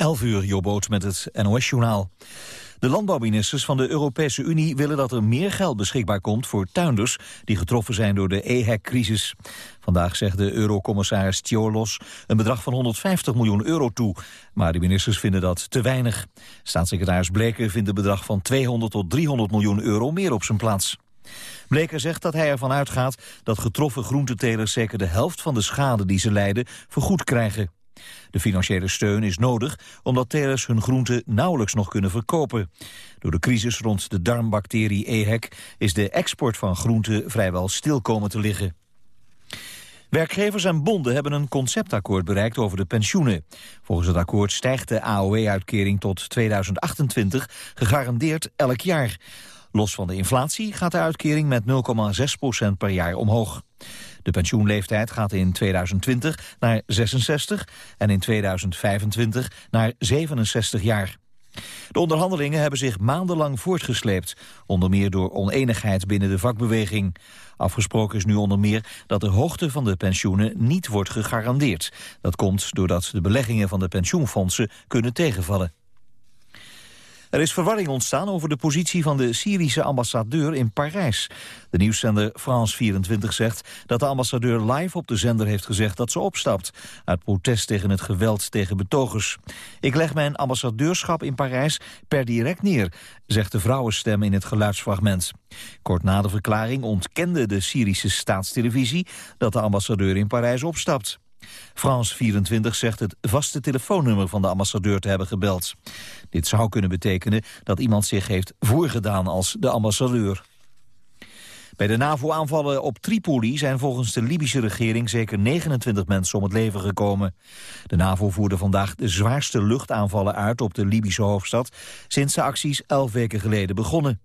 11 uur, Jobboot met het NOS-journaal. De landbouwministers van de Europese Unie willen dat er meer geld beschikbaar komt voor tuinders die getroffen zijn door de EHEC-crisis. Vandaag zegt de eurocommissaris Tjolos een bedrag van 150 miljoen euro toe. Maar de ministers vinden dat te weinig. Staatssecretaris Bleker vindt het bedrag van 200 tot 300 miljoen euro meer op zijn plaats. Bleker zegt dat hij ervan uitgaat dat getroffen groentetelers zeker de helft van de schade die ze lijden vergoed krijgen. De financiële steun is nodig omdat telers hun groenten nauwelijks nog kunnen verkopen. Door de crisis rond de darmbacterie EHEC is de export van groenten vrijwel stil komen te liggen. Werkgevers en bonden hebben een conceptakkoord bereikt over de pensioenen. Volgens het akkoord stijgt de AOW-uitkering tot 2028 gegarandeerd elk jaar. Los van de inflatie gaat de uitkering met 0,6% per jaar omhoog. De pensioenleeftijd gaat in 2020 naar 66 en in 2025 naar 67 jaar. De onderhandelingen hebben zich maandenlang voortgesleept, onder meer door oneenigheid binnen de vakbeweging. Afgesproken is nu onder meer dat de hoogte van de pensioenen niet wordt gegarandeerd. Dat komt doordat de beleggingen van de pensioenfondsen kunnen tegenvallen. Er is verwarring ontstaan over de positie van de Syrische ambassadeur in Parijs. De nieuwszender France 24 zegt dat de ambassadeur live op de zender heeft gezegd dat ze opstapt... uit protest tegen het geweld tegen betogers. Ik leg mijn ambassadeurschap in Parijs per direct neer, zegt de vrouwenstem in het geluidsfragment. Kort na de verklaring ontkende de Syrische staatstelevisie dat de ambassadeur in Parijs opstapt. France 24 zegt het vaste telefoonnummer van de ambassadeur te hebben gebeld. Dit zou kunnen betekenen dat iemand zich heeft voorgedaan als de ambassadeur. Bij de NAVO-aanvallen op Tripoli zijn volgens de Libische regering zeker 29 mensen om het leven gekomen. De NAVO voerde vandaag de zwaarste luchtaanvallen uit op de Libische hoofdstad sinds de acties elf weken geleden begonnen.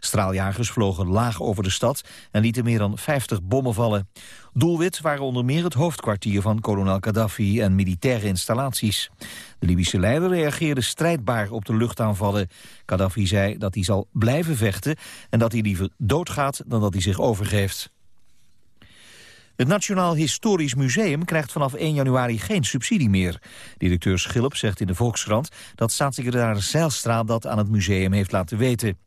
Straaljagers vlogen laag over de stad en lieten meer dan 50 bommen vallen. Doelwit waren onder meer het hoofdkwartier van kolonel Gaddafi en militaire installaties. De Libische leider reageerde strijdbaar op de luchtaanvallen. Gaddafi zei dat hij zal blijven vechten en dat hij liever doodgaat dan dat hij zich overgeeft. Het Nationaal Historisch Museum krijgt vanaf 1 januari geen subsidie meer. Directeur Schilp zegt in de Volkskrant dat staatssecretaris Zijlstra dat aan het museum heeft laten weten.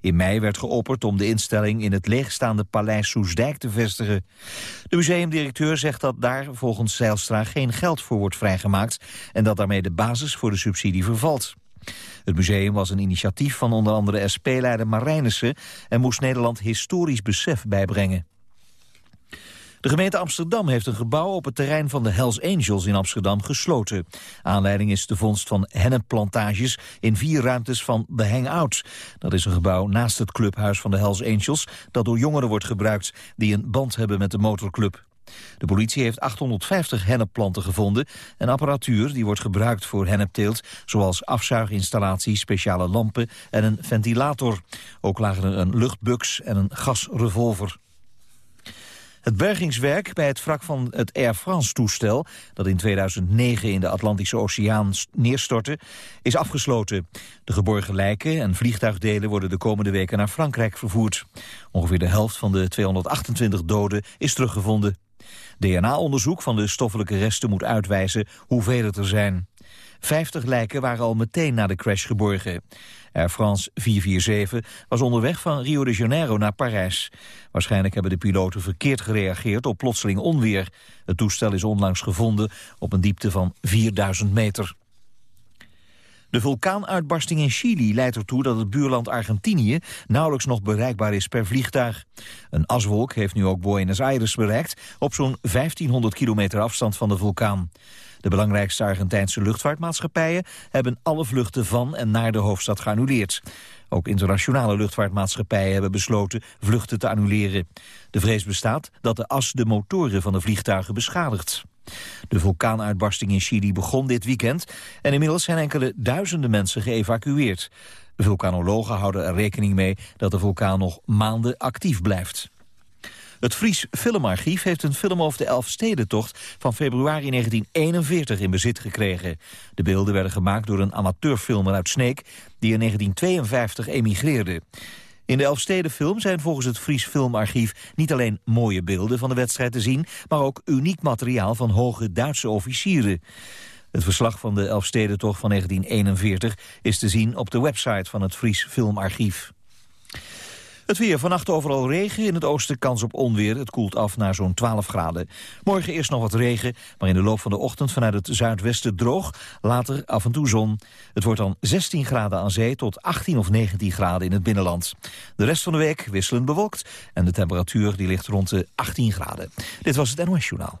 In mei werd geopperd om de instelling in het leegstaande paleis Soesdijk te vestigen. De museumdirecteur zegt dat daar volgens Zijlstra geen geld voor wordt vrijgemaakt... en dat daarmee de basis voor de subsidie vervalt. Het museum was een initiatief van onder andere SP-leider Marijnissen... en moest Nederland historisch besef bijbrengen. De gemeente Amsterdam heeft een gebouw op het terrein van de Hells Angels in Amsterdam gesloten. Aanleiding is de vondst van hennepplantages in vier ruimtes van The Hangout. Dat is een gebouw naast het clubhuis van de Hells Angels dat door jongeren wordt gebruikt die een band hebben met de motorclub. De politie heeft 850 hennepplanten gevonden en apparatuur die wordt gebruikt voor hennepteelt, zoals afzuiginstallaties, speciale lampen en een ventilator. Ook lagen er een luchtbux en een gasrevolver. Het bergingswerk bij het wrak van het Air France-toestel... dat in 2009 in de Atlantische Oceaan neerstortte, is afgesloten. De geborgen lijken en vliegtuigdelen worden de komende weken naar Frankrijk vervoerd. Ongeveer de helft van de 228 doden is teruggevonden. DNA-onderzoek van de stoffelijke resten moet uitwijzen hoeveel het er zijn. 50 lijken waren al meteen na de crash geborgen. Air France 447 was onderweg van Rio de Janeiro naar Parijs. Waarschijnlijk hebben de piloten verkeerd gereageerd op plotseling onweer. Het toestel is onlangs gevonden op een diepte van 4000 meter. De vulkaanuitbarsting in Chili leidt ertoe dat het buurland Argentinië nauwelijks nog bereikbaar is per vliegtuig. Een aswolk heeft nu ook Buenos Aires bereikt op zo'n 1500 kilometer afstand van de vulkaan. De belangrijkste Argentijnse luchtvaartmaatschappijen hebben alle vluchten van en naar de hoofdstad geannuleerd. Ook internationale luchtvaartmaatschappijen hebben besloten vluchten te annuleren. De vrees bestaat dat de as de motoren van de vliegtuigen beschadigt. De vulkaanuitbarsting in Chili begon dit weekend en inmiddels zijn enkele duizenden mensen geëvacueerd. Vulkanologen houden er rekening mee dat de vulkaan nog maanden actief blijft. Het Fries Filmarchief heeft een film over de Elfstedentocht van februari 1941 in bezit gekregen. De beelden werden gemaakt door een amateurfilmer uit Sneek die in 1952 emigreerde. In de Elfstedenfilm zijn volgens het Fries Filmarchief niet alleen mooie beelden van de wedstrijd te zien, maar ook uniek materiaal van hoge Duitse officieren. Het verslag van de Elfstedentocht van 1941 is te zien op de website van het Fries Filmarchief. Het weer. Vannacht overal regen. In het oosten kans op onweer. Het koelt af naar zo'n 12 graden. Morgen eerst nog wat regen, maar in de loop van de ochtend vanuit het zuidwesten droog. Later af en toe zon. Het wordt dan 16 graden aan zee tot 18 of 19 graden in het binnenland. De rest van de week wisselend bewolkt. En de temperatuur die ligt rond de 18 graden. Dit was het NOS Journaal.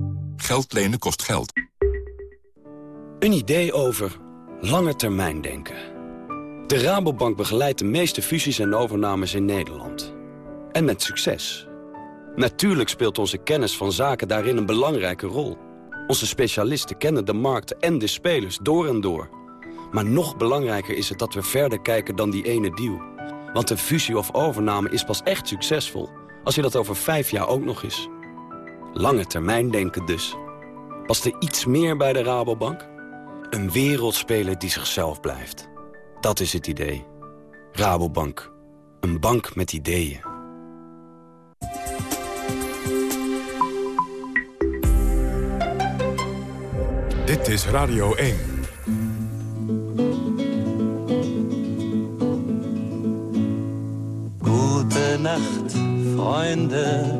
Geld lenen kost geld. Een idee over lange termijn denken. De Rabobank begeleidt de meeste fusies en overnames in Nederland. En met succes. Natuurlijk speelt onze kennis van zaken daarin een belangrijke rol. Onze specialisten kennen de markten en de spelers door en door. Maar nog belangrijker is het dat we verder kijken dan die ene deal. Want een fusie of overname is pas echt succesvol... als je dat over vijf jaar ook nog is. Lange termijn denken dus. Past er iets meer bij de Rabobank? Een wereldspeler die zichzelf blijft. Dat is het idee. Rabobank. Een bank met ideeën. Dit is Radio 1. Gute Nacht, Freunde.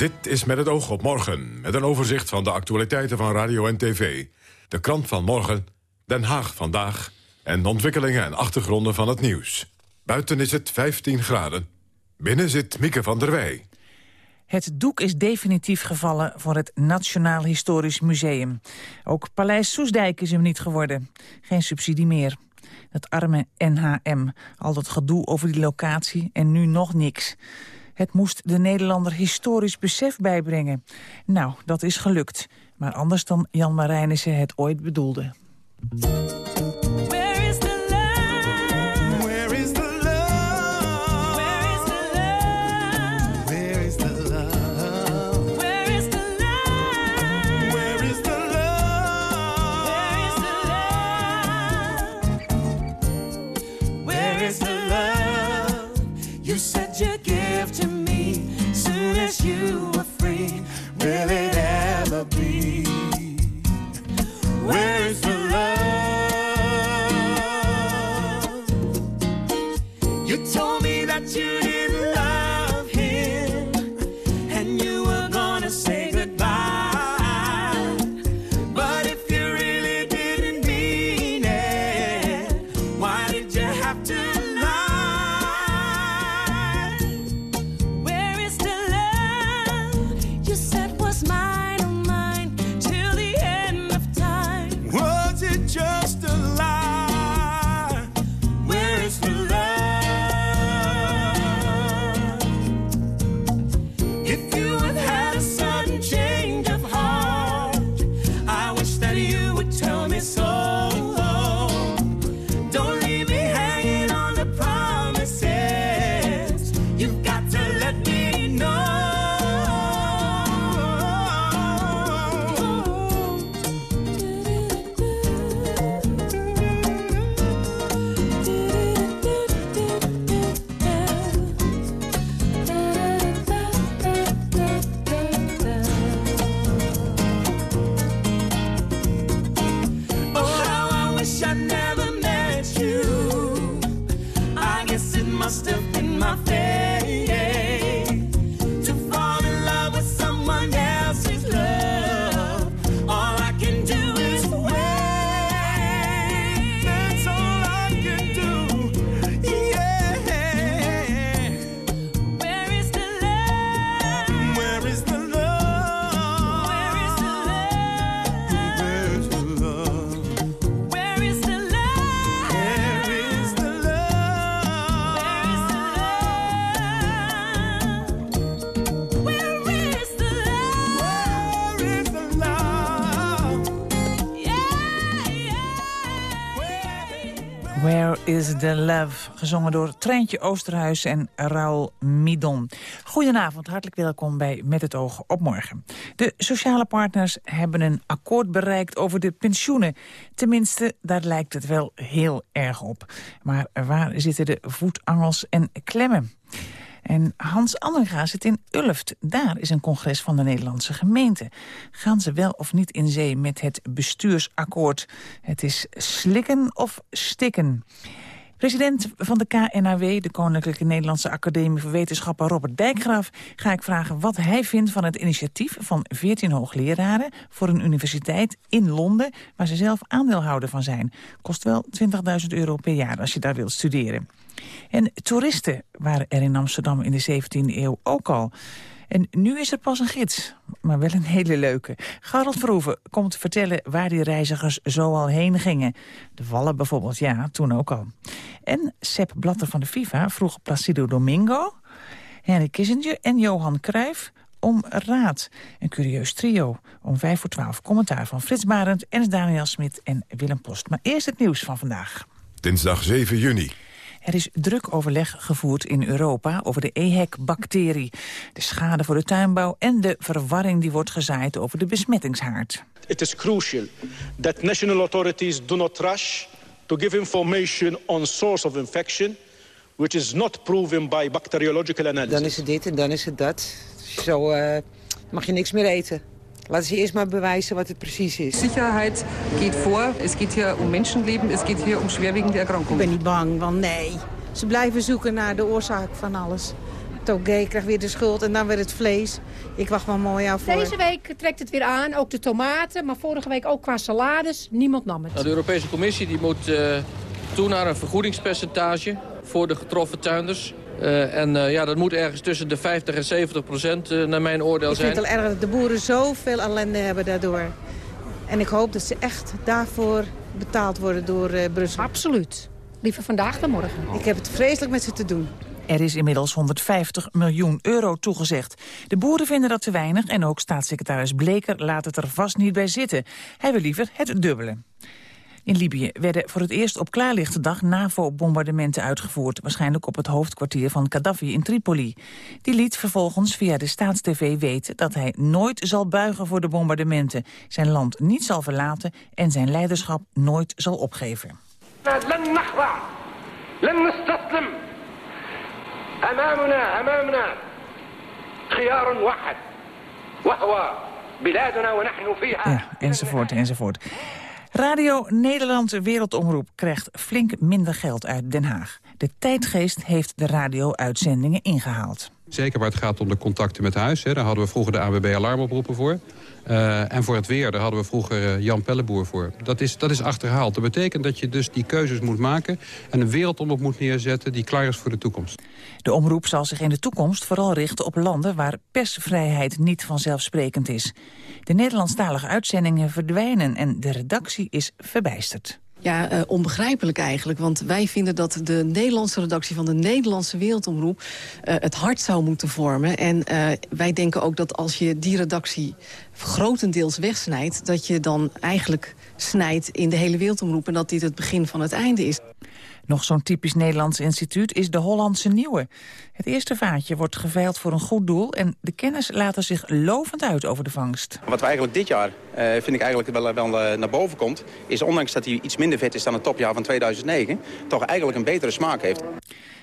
Dit is met het oog op morgen, met een overzicht van de actualiteiten van radio en tv. De krant van morgen, Den Haag vandaag... en de ontwikkelingen en achtergronden van het nieuws. Buiten is het 15 graden. Binnen zit Mieke van der Wij. Het doek is definitief gevallen voor het Nationaal Historisch Museum. Ook Paleis Soesdijk is hem niet geworden. Geen subsidie meer. Het arme NHM, al dat gedoe over die locatie en nu nog niks. Het moest de Nederlander historisch besef bijbrengen. Nou, dat is gelukt. Maar anders dan Jan Marijnissen het ooit bedoelde. The Love. Gezongen door Treintje Oosterhuis en Raoul Midon. Goedenavond, hartelijk welkom bij Met het oog op morgen. De sociale partners hebben een akkoord bereikt over de pensioenen. Tenminste, daar lijkt het wel heel erg op. Maar waar zitten de voetangels en klemmen? En Hans Andringa zit in Ulft. Daar is een congres van de Nederlandse gemeente. Gaan ze wel of niet in zee met het bestuursakkoord? Het is slikken of stikken. President van de KNAW, de Koninklijke Nederlandse Academie voor Wetenschappen, Robert Dijkgraaf, ga ik vragen wat hij vindt van het initiatief van 14 hoogleraren voor een universiteit in Londen, waar ze zelf aandeelhouder van zijn. Kost wel 20.000 euro per jaar als je daar wilt studeren. En toeristen waren er in Amsterdam in de 17e eeuw ook al. En nu is er pas een gids, maar wel een hele leuke. Gerald Verhoeven komt vertellen waar die reizigers zo al heen gingen. De Wallen bijvoorbeeld, ja, toen ook al. En Sepp Blatter van de FIFA vroeg Placido Domingo... Henry Kissinger en Johan Cruijff om raad. Een curieus trio. Om vijf voor twaalf commentaar van Frits Barend, Ernst Daniel Smit en Willem Post. Maar eerst het nieuws van vandaag. Dinsdag 7 juni. Er is druk overleg gevoerd in Europa over de EHEC-bacterie. De schade voor de tuinbouw en de verwarring die wordt gezaaid over de besmettingshaard. It is crucial that national authorities do not rush to give information on source of infection which is not proven by bacteriological analysis. Dan is het dit en dan is het dat. Zo uh, mag je niks meer eten. Laten ze eerst maar bewijzen wat het precies is. Sicherheit geht voor. Het gaat hier om mensenleben. Het gaat hier om schwerwiegende erkrankingen. Ik ben niet bang, want nee. Ze blijven zoeken naar de oorzaak van alles. Toge krijgt weer de schuld en dan weer het vlees. Ik wacht wel mooi af voor. Deze week trekt het weer aan, ook de tomaten. Maar vorige week ook qua salades. Niemand nam het. Nou, de Europese Commissie die moet uh, toe naar een vergoedingspercentage voor de getroffen tuinders. Uh, en uh, ja, dat moet ergens tussen de 50 en 70 procent uh, naar mijn oordeel zijn. Ik vind het al erg dat de boeren zoveel ellende hebben daardoor. En ik hoop dat ze echt daarvoor betaald worden door Brussel. Absoluut. Liever vandaag dan morgen. Ik heb het vreselijk met ze te doen. Er is inmiddels 150 miljoen euro toegezegd. De boeren vinden dat te weinig en ook staatssecretaris Bleker laat het er vast niet bij zitten. Hij wil liever het dubbele. In Libië werden voor het eerst op klaarlichte dag NAVO-bombardementen uitgevoerd, waarschijnlijk op het hoofdkwartier van Gaddafi in Tripoli. Die liet vervolgens via de staatstv weten dat hij nooit zal buigen voor de bombardementen, zijn land niet zal verlaten en zijn leiderschap nooit zal opgeven. Ja, enzovoort, enzovoort. Radio Nederland Wereldomroep krijgt flink minder geld uit Den Haag. De tijdgeest heeft de radio-uitzendingen ingehaald. Zeker waar het gaat om de contacten met huis. Hè. Daar hadden we vroeger de AWB alarmoproepen voor. Uh, en voor het weer, daar hadden we vroeger uh, Jan Pelleboer voor. Dat is, dat is achterhaald. Dat betekent dat je dus die keuzes moet maken... en een wereldomroep moet neerzetten die klaar is voor de toekomst. De omroep zal zich in de toekomst vooral richten op landen... waar persvrijheid niet vanzelfsprekend is. De Nederlandstalige uitzendingen verdwijnen en de redactie is verbijsterd. Ja, uh, onbegrijpelijk eigenlijk. Want wij vinden dat de Nederlandse redactie van de Nederlandse Wereldomroep... Uh, het hart zou moeten vormen. En uh, wij denken ook dat als je die redactie grotendeels wegsnijdt... dat je dan eigenlijk snijdt in de hele Wereldomroep... en dat dit het begin van het einde is. Nog zo'n typisch Nederlands instituut is de Hollandse Nieuwe. Het eerste vaatje wordt geveild voor een goed doel... en de kennis laten zich lovend uit over de vangst. Wat we eigenlijk dit jaar, uh, vind ik eigenlijk wel, wel uh, naar boven komt... is ondanks dat hij iets minder vet is dan het topjaar van 2009... toch eigenlijk een betere smaak heeft.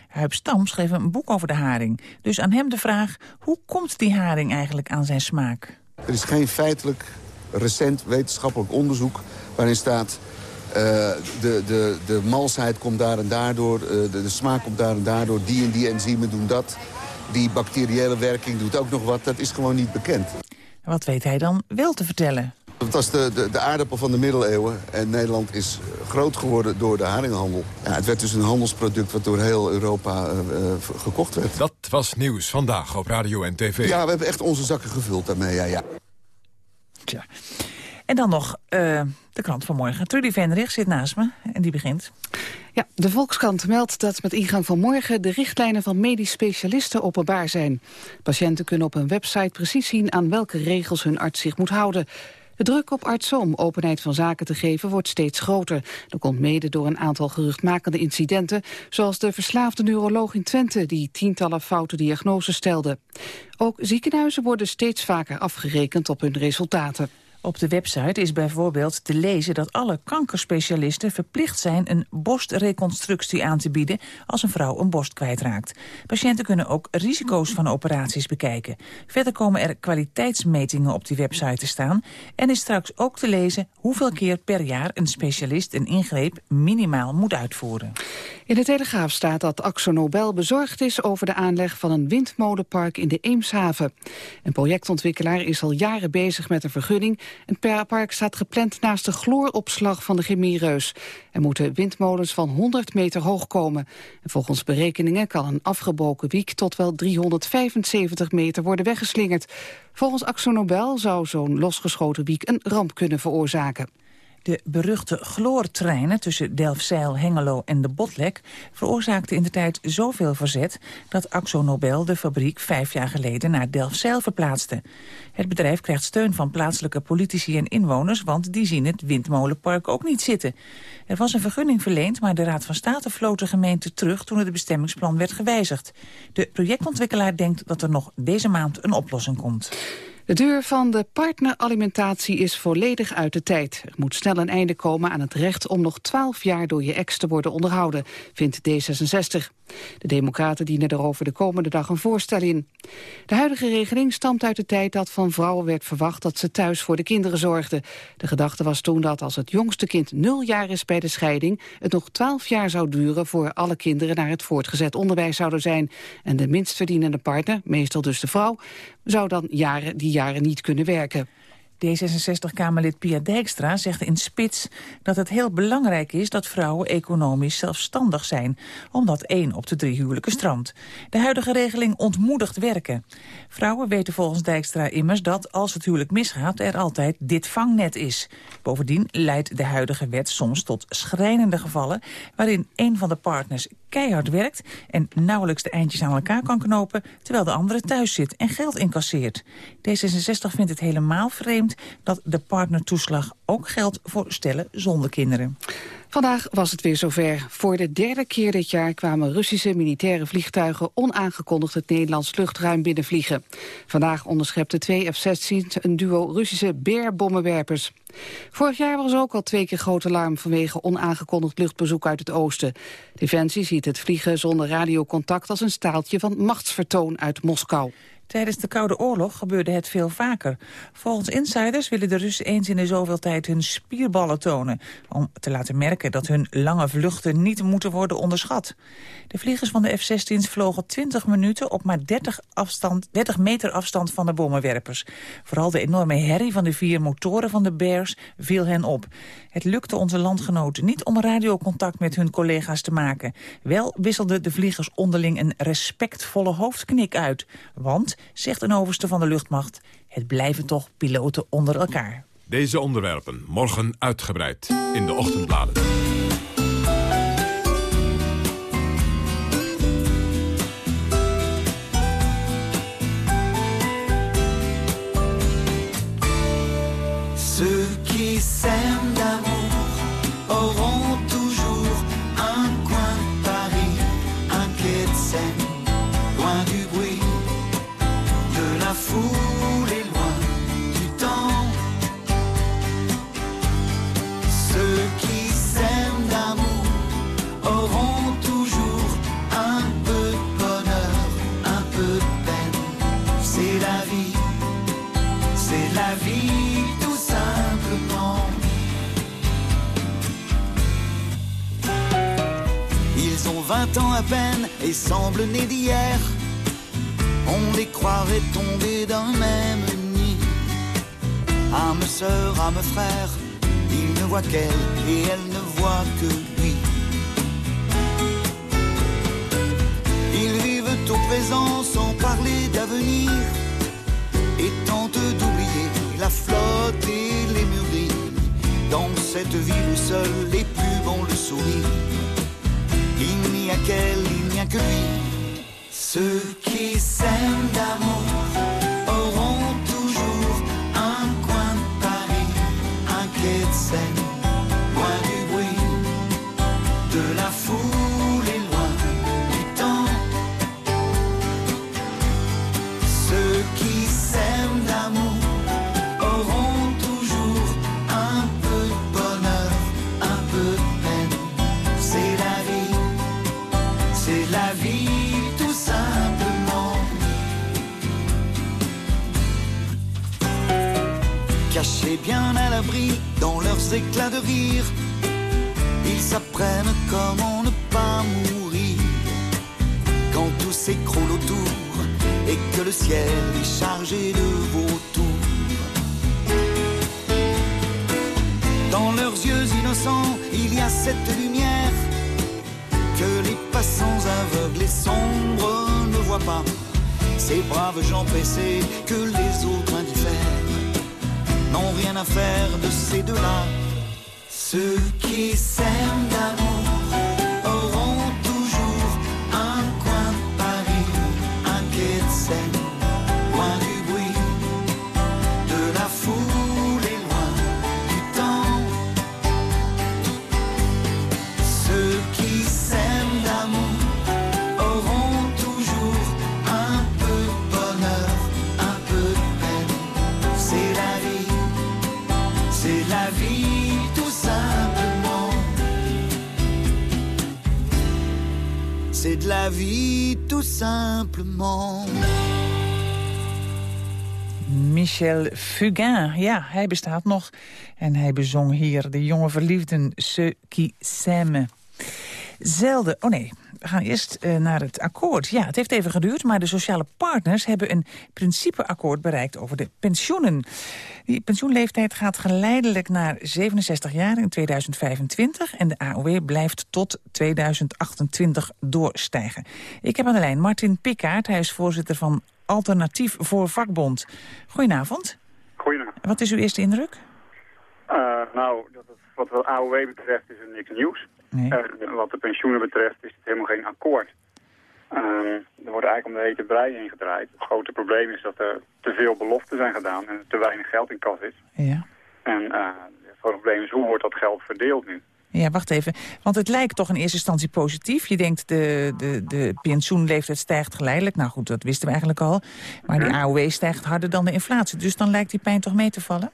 Huip Stam schreef een boek over de haring. Dus aan hem de vraag, hoe komt die haring eigenlijk aan zijn smaak? Er is geen feitelijk recent wetenschappelijk onderzoek waarin staat... Uh, de, de, de malsheid komt daar en daardoor, uh, de, de, smaak komt daar en daardoor... die en die enzymen doen dat, die bacteriële werking doet ook nog wat. Dat is gewoon niet bekend. Wat weet hij dan wel te vertellen? Het was de, de, de aardappel van de middeleeuwen. En Nederland is groot geworden door de haringhandel. Ja, het werd dus een handelsproduct wat door heel Europa uh, gekocht werd. Dat was nieuws vandaag op radio en tv. Ja, we hebben echt onze zakken gevuld daarmee, ja. ja. Tja. En dan nog uh, de krant van morgen. Trudy Vendrich zit naast me en die begint. Ja, de Volkskrant meldt dat met ingang van morgen... de richtlijnen van medisch specialisten openbaar zijn. Patiënten kunnen op een website precies zien... aan welke regels hun arts zich moet houden. De druk op artsen om openheid van zaken te geven wordt steeds groter. Dat komt mede door een aantal geruchtmakende incidenten... zoals de verslaafde neuroloog in Twente... die tientallen foute diagnoses stelde. Ook ziekenhuizen worden steeds vaker afgerekend op hun resultaten. Op de website is bijvoorbeeld te lezen dat alle kankerspecialisten verplicht zijn een borstreconstructie aan te bieden als een vrouw een borst kwijtraakt. Patiënten kunnen ook risico's van operaties bekijken. Verder komen er kwaliteitsmetingen op die website te staan en is straks ook te lezen hoeveel keer per jaar een specialist een ingreep minimaal moet uitvoeren. In de Telegraaf staat dat Axo Nobel bezorgd is over de aanleg van een windmolenpark in de Eemshaven. Een projectontwikkelaar is al jaren bezig met een vergunning. Het park staat gepland naast de chlooropslag van de chemiereus. Er moeten windmolens van 100 meter hoog komen. En volgens berekeningen kan een afgebroken wiek tot wel 375 meter worden weggeslingerd. Volgens Axo Nobel zou zo'n losgeschoten wiek een ramp kunnen veroorzaken. De beruchte chloortreinen tussen Delfzijl, Hengelo en de Botlek... veroorzaakten in de tijd zoveel verzet... dat Axo Nobel de fabriek vijf jaar geleden naar Delfzijl verplaatste. Het bedrijf krijgt steun van plaatselijke politici en inwoners... want die zien het windmolenpark ook niet zitten. Er was een vergunning verleend, maar de Raad van State floot de gemeente terug... toen het bestemmingsplan werd gewijzigd. De projectontwikkelaar denkt dat er nog deze maand een oplossing komt. De deur van de partneralimentatie is volledig uit de tijd. Er moet snel een einde komen aan het recht om nog twaalf jaar door je ex te worden onderhouden, vindt D66. De democraten dienen erover de komende dag een voorstel in. De huidige regeling stamt uit de tijd dat van vrouwen werd verwacht dat ze thuis voor de kinderen zorgden. De gedachte was toen dat als het jongste kind nul jaar is bij de scheiding, het nog twaalf jaar zou duren voor alle kinderen naar het voortgezet onderwijs zouden zijn. En de minstverdienende partner, meestal dus de vrouw, zou dan jaren die jaren niet kunnen werken. D66-Kamerlid Pia Dijkstra zegt in Spits dat het heel belangrijk is dat vrouwen economisch zelfstandig zijn, omdat één op de drie huwelijken strandt. De huidige regeling ontmoedigt werken. Vrouwen weten volgens Dijkstra immers dat als het huwelijk misgaat er altijd dit vangnet is. Bovendien leidt de huidige wet soms tot schrijnende gevallen waarin een van de partners keihard werkt en nauwelijks de eindjes aan elkaar kan knopen terwijl de andere thuis zit en geld incasseert. D66 vindt het helemaal vreemd dat de partnertoeslag ook geldt voor stellen zonder kinderen. Vandaag was het weer zover. Voor de derde keer dit jaar kwamen Russische militaire vliegtuigen onaangekondigd het Nederlands luchtruim binnenvliegen. Vandaag onderschepten twee F-16's een duo Russische Bear-bommenwerpers. Vorig jaar was ook al twee keer groot alarm vanwege onaangekondigd luchtbezoek uit het oosten. Defensie ziet het vliegen zonder radiocontact als een staaltje van machtsvertoon uit Moskou. Tijdens de Koude Oorlog gebeurde het veel vaker. Volgens insiders willen de Russen eens in de zoveel tijd hun spierballen tonen... om te laten merken dat hun lange vluchten niet moeten worden onderschat. De vliegers van de F-16's vlogen 20 minuten op maar 30, afstand, 30 meter afstand van de bommenwerpers. Vooral de enorme herrie van de vier motoren van de Bears viel hen op. Het lukte onze landgenoten niet om radiocontact met hun collega's te maken. Wel wisselden de vliegers onderling een respectvolle hoofdknik uit. Want zegt een overste van de luchtmacht. Het blijven toch piloten onder elkaar. Deze onderwerpen morgen uitgebreid in de ochtendbladen. Vingt ans à peine et semblent nés d'hier. On les croirait tombés d'un même nid. Âme sœur, âme frère, il ne voit qu'elle et elle ne voit que lui. Ils vivent au présent sans parler d'avenir et tentent d'oublier la flotte et les mûries. Dans cette ville où seuls les plus bons le sourire, il n'y a qu'elle, que lui. Ceux qui s'aiment d'amour braves gens que Michel Fugain, ja, hij bestaat nog. En hij bezong hier de jonge verliefden Ceux qui s'aiment. Zelden, oh nee, we gaan eerst eh, naar het akkoord. Ja, het heeft even geduurd, maar de sociale partners hebben een principeakkoord bereikt over de pensioenen. Die pensioenleeftijd gaat geleidelijk naar 67 jaar in 2025 en de AOW blijft tot 2028 doorstijgen. Ik heb aan de lijn Martin Pikkaert, hij is voorzitter van Alternatief voor Vakbond. Goedenavond. Goedenavond. Wat is uw eerste indruk? Uh, nou, dat het, wat de AOW betreft is er niks nieuws. Nee. Uh, wat de pensioenen betreft is het helemaal geen akkoord. Uh, er wordt eigenlijk om de hete brei heen gedraaid. Het grote probleem is dat er te veel beloften zijn gedaan en te weinig geld in kas is. Ja. En het probleem is hoe wordt dat geld verdeeld nu? Ja, wacht even. Want het lijkt toch in eerste instantie positief. Je denkt de, de, de pensioenleeftijd stijgt geleidelijk. Nou goed, dat wisten we eigenlijk al. Maar die AOW stijgt harder dan de inflatie. Dus dan lijkt die pijn toch mee te vallen?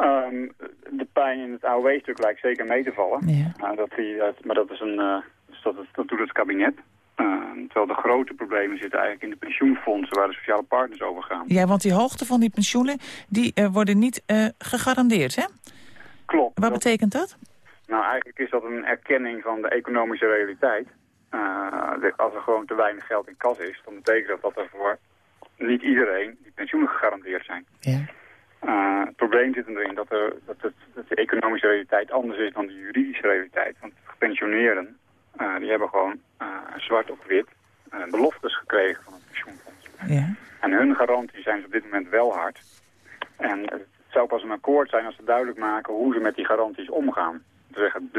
Um, de pijn in het AOW-stuk lijkt zeker mee te vallen. Ja. Uh, dat die, dat, maar dat, is een, uh, dat, dat doet het kabinet. Uh, terwijl de grote problemen zitten eigenlijk in de pensioenfondsen... waar de sociale partners over gaan. Ja, want die hoogte van die pensioenen... die worden niet gegarandeerd, hè? Klopt. Wat dat, betekent dat? Nou, eigenlijk is dat een erkenning van de economische realiteit. als er gewoon te weinig geld in kas is... dan betekent dat dat er voor niet iedereen die pensioenen gegarandeerd zijn. Ja. Uh, het probleem zit erin dat, er, dat, het, dat de economische realiteit anders is dan de juridische realiteit. Want gepensioneerden, uh, die hebben gewoon zwart op wit beloftes gekregen van het pensioenfonds. Ja. En hun garanties zijn ze op dit moment wel hard. En het zou pas een akkoord zijn als ze duidelijk maken hoe ze met die garanties omgaan. Zeggen,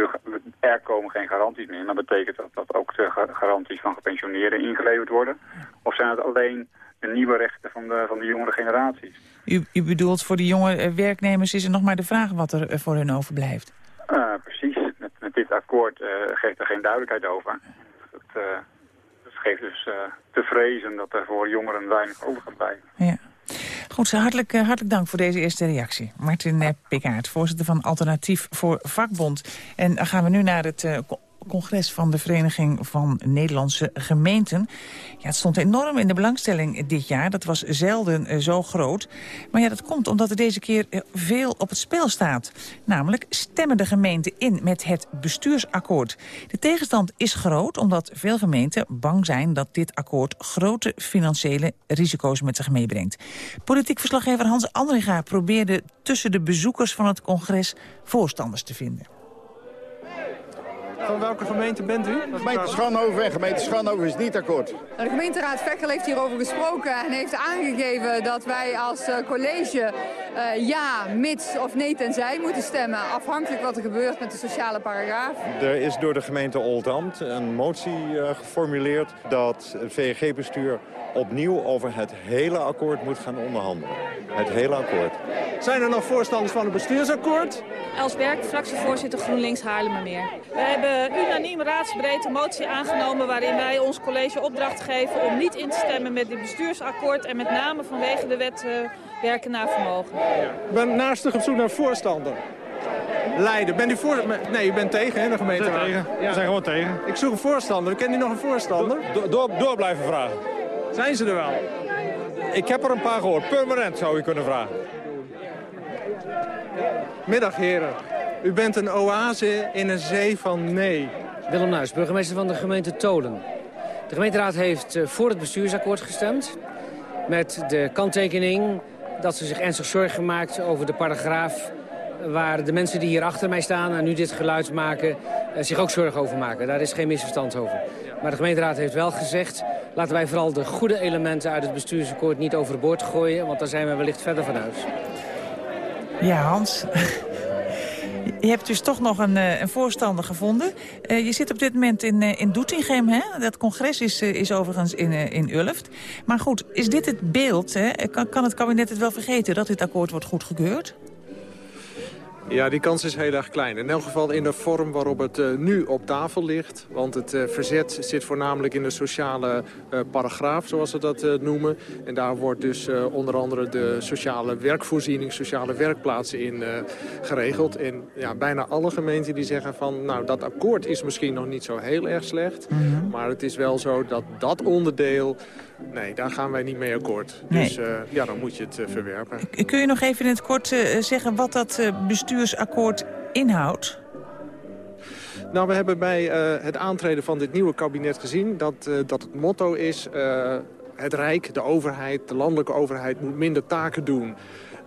er komen geen garanties meer, maar betekent dat dat ook de garanties van gepensioneerden ingeleverd worden? Of zijn het alleen de nieuwe rechten van de, van de jongere generaties? U, u bedoelt voor de jonge werknemers is er nog maar de vraag wat er voor hun overblijft? Uh, precies. Met, met dit akkoord uh, geeft er geen duidelijkheid over. Dat, uh, dat geeft dus te vrezen dat er voor jongeren weinig over gaat blijven. Ja. Goed, hartelijk, hartelijk dank voor deze eerste reactie. Martin Pikaert, voorzitter van Alternatief voor Vakbond. En dan gaan we nu naar het congres van de Vereniging van Nederlandse Gemeenten. Ja, het stond enorm in de belangstelling dit jaar. Dat was zelden uh, zo groot. Maar ja, dat komt omdat er deze keer uh, veel op het spel staat. Namelijk stemmen de gemeenten in met het bestuursakkoord. De tegenstand is groot omdat veel gemeenten bang zijn... dat dit akkoord grote financiële risico's met zich meebrengt. Politiek verslaggever Hans Andringa probeerde tussen de bezoekers van het congres voorstanders te vinden. Van welke gemeente bent u? Gemeente Schanhoven en gemeente Schanhoven is niet akkoord. De gemeenteraad Vekkel heeft hierover gesproken en heeft aangegeven dat wij als college uh, ja, mits of nee tenzij moeten stemmen. Afhankelijk wat er gebeurt met de sociale paragraaf. Er is door de gemeente Oldambt een motie uh, geformuleerd dat het VNG-bestuur opnieuw over het hele akkoord moet gaan onderhandelen. Het hele akkoord. Zijn er nog voorstanders van het bestuursakkoord? Els Berk, fractievoorzitter GroenLinks Haarlemmermeer. We hebben unaniem raadsbreed een motie aangenomen waarin wij ons college opdracht geven om niet in te stemmen met dit bestuursakkoord en met name vanwege de wet uh, werken naar vermogen. Ik ben naastig op zoek naar voorstander. Leiden. Bent u voor... Nee, u bent tegen, hè, de gemeente? We tegen. Ja. We zijn gewoon tegen. Ik zoek een voorstander. Kent u nog een voorstander? Do door, door blijven vragen. Zijn ze er wel? Ik heb er een paar gehoord. Permanent zou u kunnen vragen. Middag heren. U bent een oase in een zee van nee. Willem Nuis, burgemeester van de gemeente Tolen. De gemeenteraad heeft eh, voor het bestuursakkoord gestemd. Met de kanttekening dat ze zich ernstig zorgen maakt over de paragraaf... waar de mensen die hier achter mij staan en nu dit geluid maken... eh, zich ook zorgen over maken. Daar is geen misverstand over. Maar de gemeenteraad heeft wel gezegd... laten wij vooral de goede elementen uit het bestuursakkoord niet overboord gooien... want daar zijn we wellicht verder van huis. Ja, Hans. Je hebt dus toch nog een, eh, een voorstander gevonden. Eh, je zit op dit moment in, eh, in Doetinchem, hè? Dat congres is, is overigens in, in Ulft. Maar goed, is dit het beeld? Hè? Kan, kan het kabinet het wel vergeten dat dit akkoord wordt goedgekeurd? Ja, die kans is heel erg klein. In elk geval in de vorm waarop het eh, nu op tafel ligt. Want het eh, verzet zit voornamelijk in de sociale eh, paragraaf, zoals ze dat noemen. En daar wordt dus onder andere de sociale werkvoorziening, sociale werkplaatsen in geregeld. En ja, bijna alle gemeenten die zeggen van, nou dat akkoord is misschien nog niet zo heel erg slecht. Maar het is wel zo dat dat onderdeel, nee, daar gaan wij niet mee akkoord. Dus eh, ja, dan moet je het eh, verwerpen. Kun je nog even in het kort eh, zeggen wat dat bestuursakkoord inhoudt? Nou, we hebben bij het aantreden van dit nieuwe kabinet gezien dat, dat het motto is... het Rijk, de overheid, de landelijke overheid moet minder taken doen.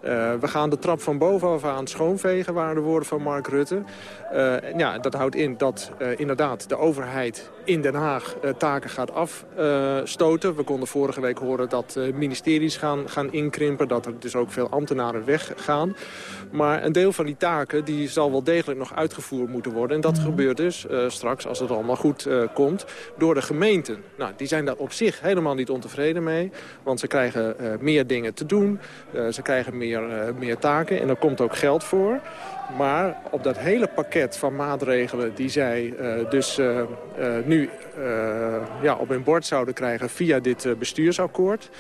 Eh, we gaan de trap van bovenaf aan schoonvegen, waren de woorden van Mark Rutte. Eh, ja, dat houdt in dat eh, inderdaad de overheid in Den Haag taken gaat afstoten. we konden vorige week horen dat ministeries gaan, gaan inkrimpen, dat er dus ook veel ambtenaren weggaan. Maar een deel van die taken die zal wel degelijk nog uitgevoerd moeten worden. En dat gebeurt dus straks, als het allemaal goed komt, door de gemeenten. Nou, die zijn daar op zich helemaal niet ontevreden mee. Want ze krijgen meer dingen te doen. Ze krijgen meer, eh, meer taken. En daar komt ook geld voor. Maar op dat hele pakket van maatregelen die zij eh, dus eh, nu ja, op hun bord zouden krijgen via dit bestuursakkoord...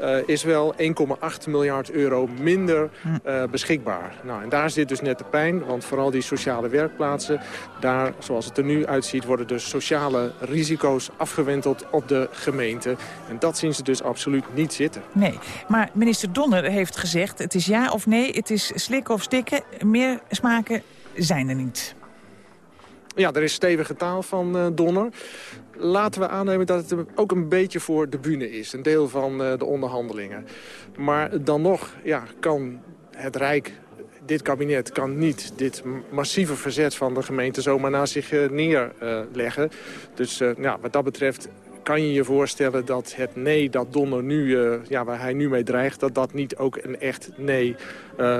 eh, is wel 1,8 miljard euro minder eh, beschikbaar. Nou, en daar zit dus net de pijn, want vooral die sociale werkplaatsen... daar, zoals het er nu uitziet, worden dus sociale risico's afgewenteld op de gemeente. En dat zien ze dus absoluut niet zitten. Nee, maar minister Donner heeft gezegd... het is ja of nee, het is slikken of stikken. Meer smaken zijn er niet. Ja, er is stevige taal van eh, Donner. Laten we aannemen dat het ook een beetje voor de bühne is. Een deel van eh, de onderhandelingen. Maar dan nog ja, kan het Rijk, dit kabinet, kan niet dit massieve verzet van de gemeente zomaar naast zich eh, neerleggen. dus eh, ja, wat dat betreft kan je je voorstellen dat het nee dat Donner nu, ja, waar hij nu mee dreigt... dat dat niet ook een echt nee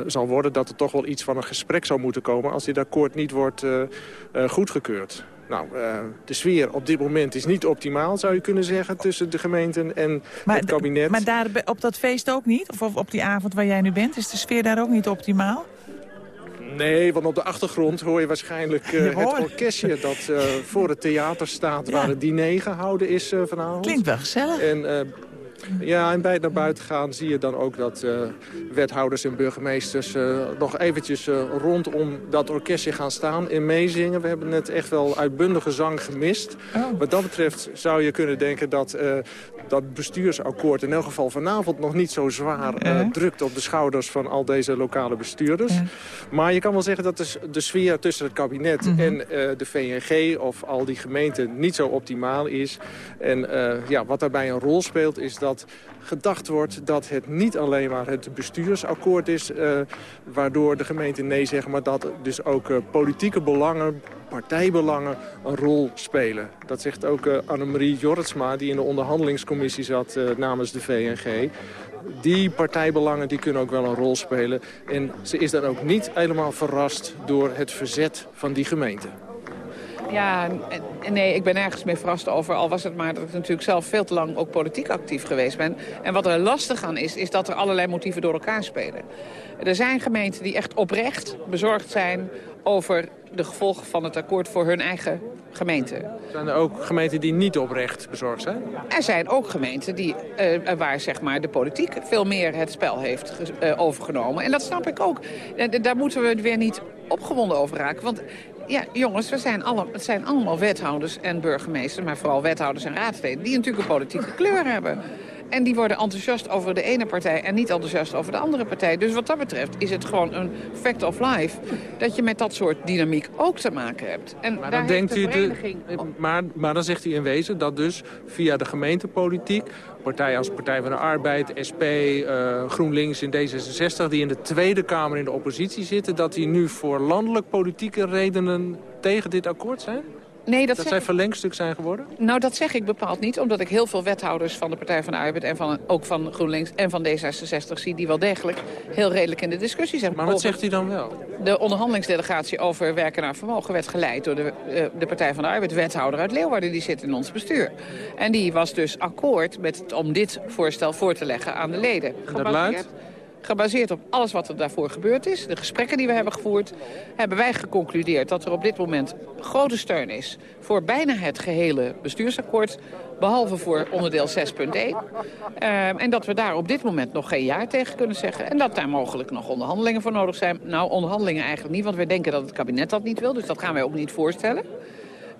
zal worden. Dat er toch wel iets van een gesprek zou moeten komen... als dit akkoord niet wordt goedgekeurd. Nou, eh, de sfeer op dit moment is niet optimaal, zou je kunnen zeggen... tussen de gemeenten en het kabinet. Maar daar op dat feest ook niet? Of op- die avond waar jij nu bent? Is de sfeer daar ook niet optimaal? Nee, want op de achtergrond hoor je waarschijnlijk eh, het orkestje... dat eh, voor het theater staat waar het diner gehouden is vanavond. Klinkt wel gezellig. En, ja, en bij het naar buiten gaan zie je dan ook dat eh, wethouders en burgemeesters... eh, nog eventjes eh, rondom dat orkestje gaan staan en meezingen. We hebben net echt wel uitbundige zang gemist. Wat dat betreft zou je kunnen denken dat dat bestuursakkoord... in elk geval vanavond nog niet zo zwaar eh, drukt op de schouders van al deze lokale bestuurders. Maar je kan wel zeggen dat de, sfeer tussen het kabinet en eh, de VNG... of al die gemeenten niet zo optimaal is. En ja, wat daarbij een rol speelt is dat gedacht wordt dat het niet alleen maar het bestuursakkoord is... eh, waardoor de gemeenten nee zeggen, maar dat dus ook eh, politieke belangen, partijbelangen een rol spelen. Dat zegt ook eh, Annemarie Jorritsma, die in de onderhandelingscommissie zat namens de VNG. Die partijbelangen die kunnen ook wel een rol spelen. En ze is dan ook niet helemaal verrast door het verzet van die gemeente. Ja, nee, ik ben ergens mee verrast over. Al was het maar dat ik natuurlijk zelf veel te lang ook politiek actief geweest ben. En wat er lastig aan is, is dat er allerlei motieven door elkaar spelen. Er zijn gemeenten die echt oprecht bezorgd zijn over de gevolgen van het akkoord voor hun eigen gemeente. Zijn er ook gemeenten die niet oprecht bezorgd zijn? Er zijn ook gemeenten die, eh, waar zeg maar, de politiek veel meer het spel heeft eh, overgenomen. En dat snap ik ook. Eh, daar moeten we weer niet opgewonden over raken. Want ja, jongens, we zijn alle, het zijn allemaal wethouders en burgemeesters... maar vooral wethouders en raadsleden... die natuurlijk een politieke kleur hebben. En die worden enthousiast over de ene partij en niet enthousiast over de andere partij. Dus wat dat betreft is het gewoon een fact of life... dat je met dat soort dynamiek ook te maken hebt. En Maar dan, denkt u de maar, maar dan zegt u in wezen dat dus via de gemeentepolitiek... partijen als Partij van de Arbeid, SP, eh, GroenLinks in D66... die in de Tweede Kamer in de oppositie zitten... dat die nu voor landelijk politieke redenen tegen dit akkoord zijn? Nee, dat dat zij verlengstuk zijn geworden? Nou, dat zeg ik bepaald niet, omdat ik heel veel wethouders van de Partij van de Arbeid... en van, ook van GroenLinks en van D66 zie die wel degelijk heel redelijk in de discussie zijn. Maar wat zegt u dan wel? De onderhandelingsdelegatie over werken naar vermogen werd geleid door de, eh, de Partij van de Arbeid. Wethouder uit Leeuwarden, die zit in ons bestuur. En die was dus akkoord met het, om dit voorstel voor te leggen aan de leden. Dat luidt? Gebaseerd op alles wat er daarvoor gebeurd is, de gesprekken die we hebben gevoerd... hebben wij geconcludeerd dat er op dit moment grote steun is... voor bijna het gehele bestuursakkoord, behalve voor onderdeel 6.1. Ehm, en dat we daar op dit moment nog geen jaar tegen kunnen zeggen. En dat daar mogelijk nog onderhandelingen voor nodig zijn. Nou, onderhandelingen eigenlijk niet, want wij denken dat het kabinet dat niet wil. Dus dat gaan wij ook niet voorstellen.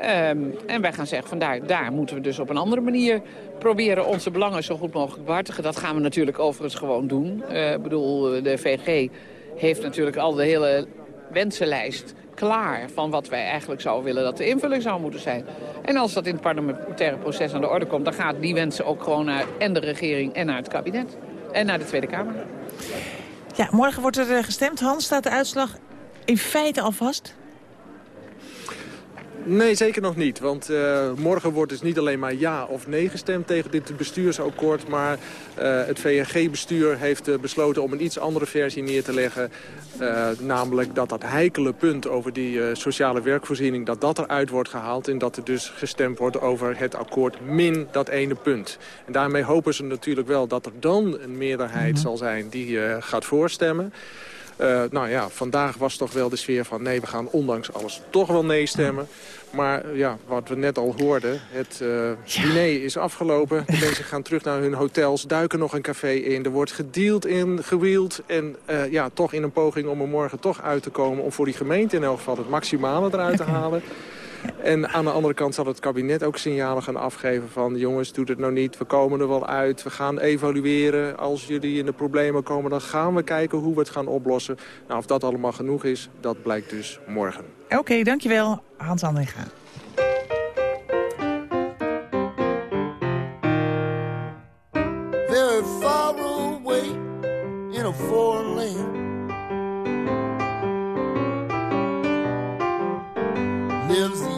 Ehm, en wij gaan zeggen, vandaar, daar moeten we dus op een andere manier proberen onze belangen zo goed mogelijk behartigen. Dat gaan we natuurlijk overigens gewoon doen. Eh, Ik bedoel, de VG heeft natuurlijk al de hele wensenlijst klaar van wat wij eigenlijk zouden willen dat de invulling zou moeten zijn. En als dat in het parlementaire proces aan de orde komt... dan gaat die wensen ook gewoon naar en de regering en naar het kabinet. En naar de Tweede Kamer. Ja, morgen wordt er eh, gestemd. Hans, staat de uitslag in feite al vast? Nee, zeker nog niet. Want eh, morgen wordt dus niet alleen maar ja of nee gestemd tegen dit bestuursakkoord. Maar eh, het VNG-bestuur heeft eh, besloten om een iets andere versie neer te leggen. Namelijk dat dat heikele punt over die sociale werkvoorziening... dat dat eruit wordt gehaald en dat er dus gestemd wordt over het akkoord min dat ene punt. En daarmee hopen ze natuurlijk wel dat er dan een meerderheid zal zijn die gaat voorstemmen. Uh, nou ja, vandaag was toch wel de sfeer van... nee, we gaan ondanks alles toch wel nee stemmen. Maar uh, ja, wat we net al hoorden, het uh, diner is afgelopen. De mensen gaan terug naar hun hotels, duiken nog een café in. Er wordt gedeeld in, gewield. En ja, toch in een poging om er morgen toch uit te komen... om voor die gemeente in elk geval het maximale eruit te halen. En aan de andere kant zal het kabinet ook signalen gaan afgeven van... jongens, doe het nou niet, we komen er wel uit, we gaan evalueren. Als jullie in de problemen komen, dan gaan we kijken hoe we het gaan oplossen. Nou, of dat allemaal genoeg is, dat blijkt dus morgen. Oké, okay, dankjewel, Hans Andringa. Very far away in a foreign land lives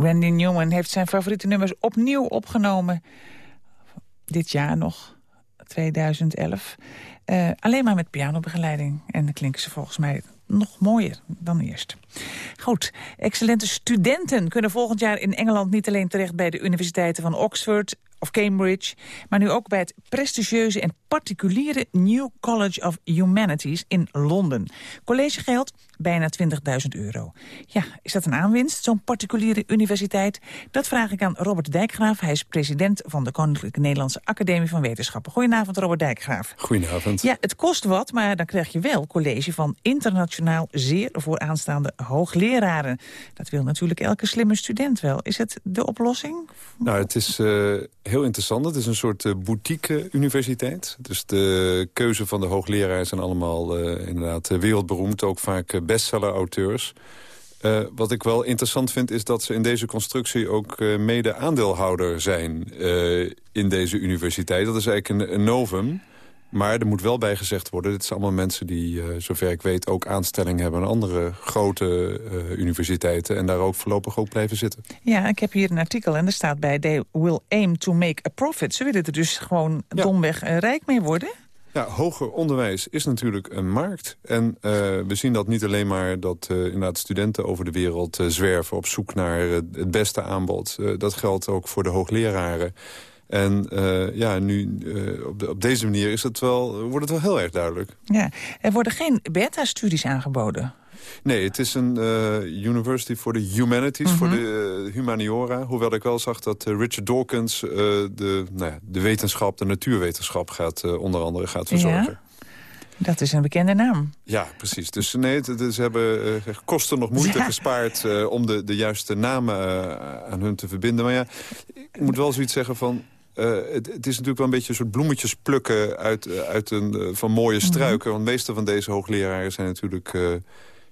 Randy Newman heeft zijn favoriete nummers opnieuw opgenomen. Dit jaar nog, 2011. Uh, alleen maar met pianobegeleiding. En dan klinken ze volgens mij nog mooier dan eerst. Goed, excellente studenten kunnen volgend jaar in Engeland niet alleen terecht bij de universiteiten van Oxford, of Cambridge... maar nu ook bij het prestigieuze en particuliere New College of Humanities in Londen. Collegegeld bijna 20.000 euro. Ja, is dat een aanwinst, zo'n particuliere universiteit? Dat vraag ik aan Robert Dijkgraaf. Hij is president van de Koninklijke Nederlandse Academie van Wetenschappen. Goedenavond, Robert Dijkgraaf. Goedenavond. Ja, het kost wat, maar dan krijg je wel college van internationaal zeer vooraanstaande hoogleraren. Dat wil natuurlijk elke slimme student wel. Is het de oplossing? Nou, het is uh, heel interessant. Het is een soort uh, boutique-universiteit. Dus de keuze van de hoogleraar zijn allemaal uh, inderdaad wereldberoemd. Ook vaak bestseller-auteurs. Uh, wat ik wel interessant vind is dat ze in deze constructie ook uh, mede-aandeelhouder zijn uh, in deze universiteit. Dat is eigenlijk een, een, novum. Maar er moet wel bij gezegd worden, dit zijn allemaal mensen die, zover ik weet, ook aanstelling hebben aan andere grote universiteiten. En daar ook voorlopig ook blijven zitten. Ja, ik heb hier een artikel en er staat bij, they will aim to make a profit. Ze willen er dus gewoon ja. domweg rijk mee worden? Hoger onderwijs is natuurlijk een markt. En uh, we zien dat niet alleen maar dat uh, inderdaad studenten over de wereld uh, zwerven... op zoek naar het beste aanbod. dat geldt ook voor de hoogleraren. En ja, nu op, de, op, deze manier is het wel, wordt het wel heel erg duidelijk. Ja, er worden geen beta-studies aangeboden. Nee, het is een uh, University for the Humanities, mm -hmm. voor de uh, humaniora. Hoewel ik wel zag dat uh, Richard Dawkins de, nou ja, de wetenschap, de natuurwetenschap gaat, onder andere gaat verzorgen. Ja. Dat is een bekende naam. Ja, precies. Dus nee, ze hebben uh, kosten nog moeite ja. gespaard uh, om de, de juiste namen uh, aan hun te verbinden. Maar ja, ik moet wel zoiets zeggen van... Het, het, is natuurlijk wel een beetje een soort bloemetjes plukken uit, uit een, van mooie struiken. Mm -hmm. Want de meeste van deze hoogleraren zijn natuurlijk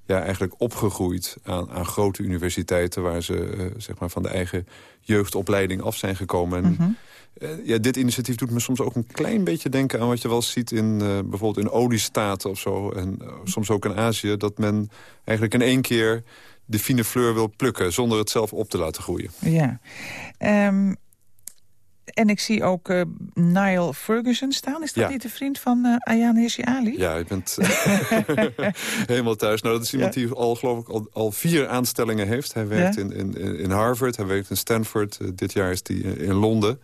ja, eigenlijk opgegroeid aan, aan grote universiteiten... waar ze uh, zeg maar van de eigen jeugdopleiding af zijn gekomen. En, mm -hmm. uh, ja, dit initiatief doet me soms ook een klein beetje denken aan wat je wel ziet in uh, bijvoorbeeld in oliestaten of zo. En soms ook in Azië, dat men eigenlijk in één keer de fine fleur wil plukken... zonder het zelf op te laten groeien. Ja. Um, en ik zie ook uh, Niall Ferguson staan. Is dat ja. niet de vriend van uh, Ayaan Hirsi Ali? Ja, je bent helemaal thuis. Nou, dat is iemand ja. die al, geloof ik, al, al, vier aanstellingen heeft. Hij werkt ja. in, in, in Harvard, hij werkt in Stanford. Uh, dit jaar is hij in Londen.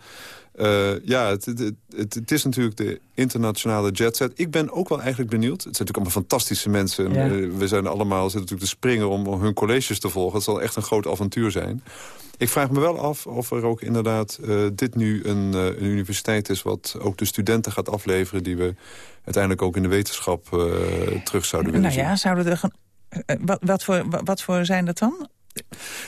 Ja, het, het, het, het, is natuurlijk de internationale jetset. Ik ben ook wel eigenlijk benieuwd. Het zijn natuurlijk allemaal fantastische mensen. En, we zijn allemaal zitten natuurlijk te springen om, om hun colleges te volgen. Het zal echt een groot avontuur zijn. Ik vraag me wel af of er ook inderdaad uh, dit nu een, een, universiteit is... wat ook de studenten gaat afleveren... die we uiteindelijk ook in de wetenschap terug zouden willen nou zien. ja, zouden er... Wat, wat, voor, wat voor zijn dat dan?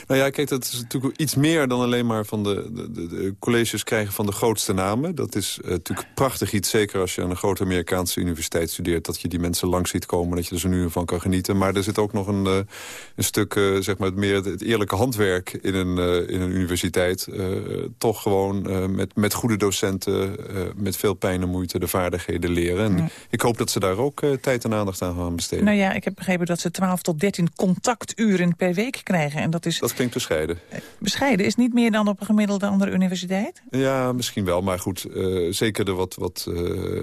Nou ja, kijk, dat is natuurlijk iets meer dan alleen maar van de, de, de colleges krijgen van de grootste namen. Dat is uh, natuurlijk prachtig iets, zeker als je aan een grote Amerikaanse universiteit studeert, dat je die mensen langs ziet komen, dat je er zo nu van kan genieten. Maar er zit ook nog een, uh, een stuk, uh, zeg maar, meer het, het, eerlijke handwerk in een, in een universiteit. toch gewoon met, met goede docenten, met veel pijn en moeite de vaardigheden leren. En ja. ik hoop dat ze daar ook tijd en aandacht aan gaan besteden. Nou ja, ik heb begrepen dat ze 12 tot 13 contacturen per week krijgen. En dat, is, dat klinkt bescheiden. Bescheiden is niet meer dan op een gemiddelde andere universiteit? Ja, misschien wel. Maar goed, uh, zeker de wat, wat uh,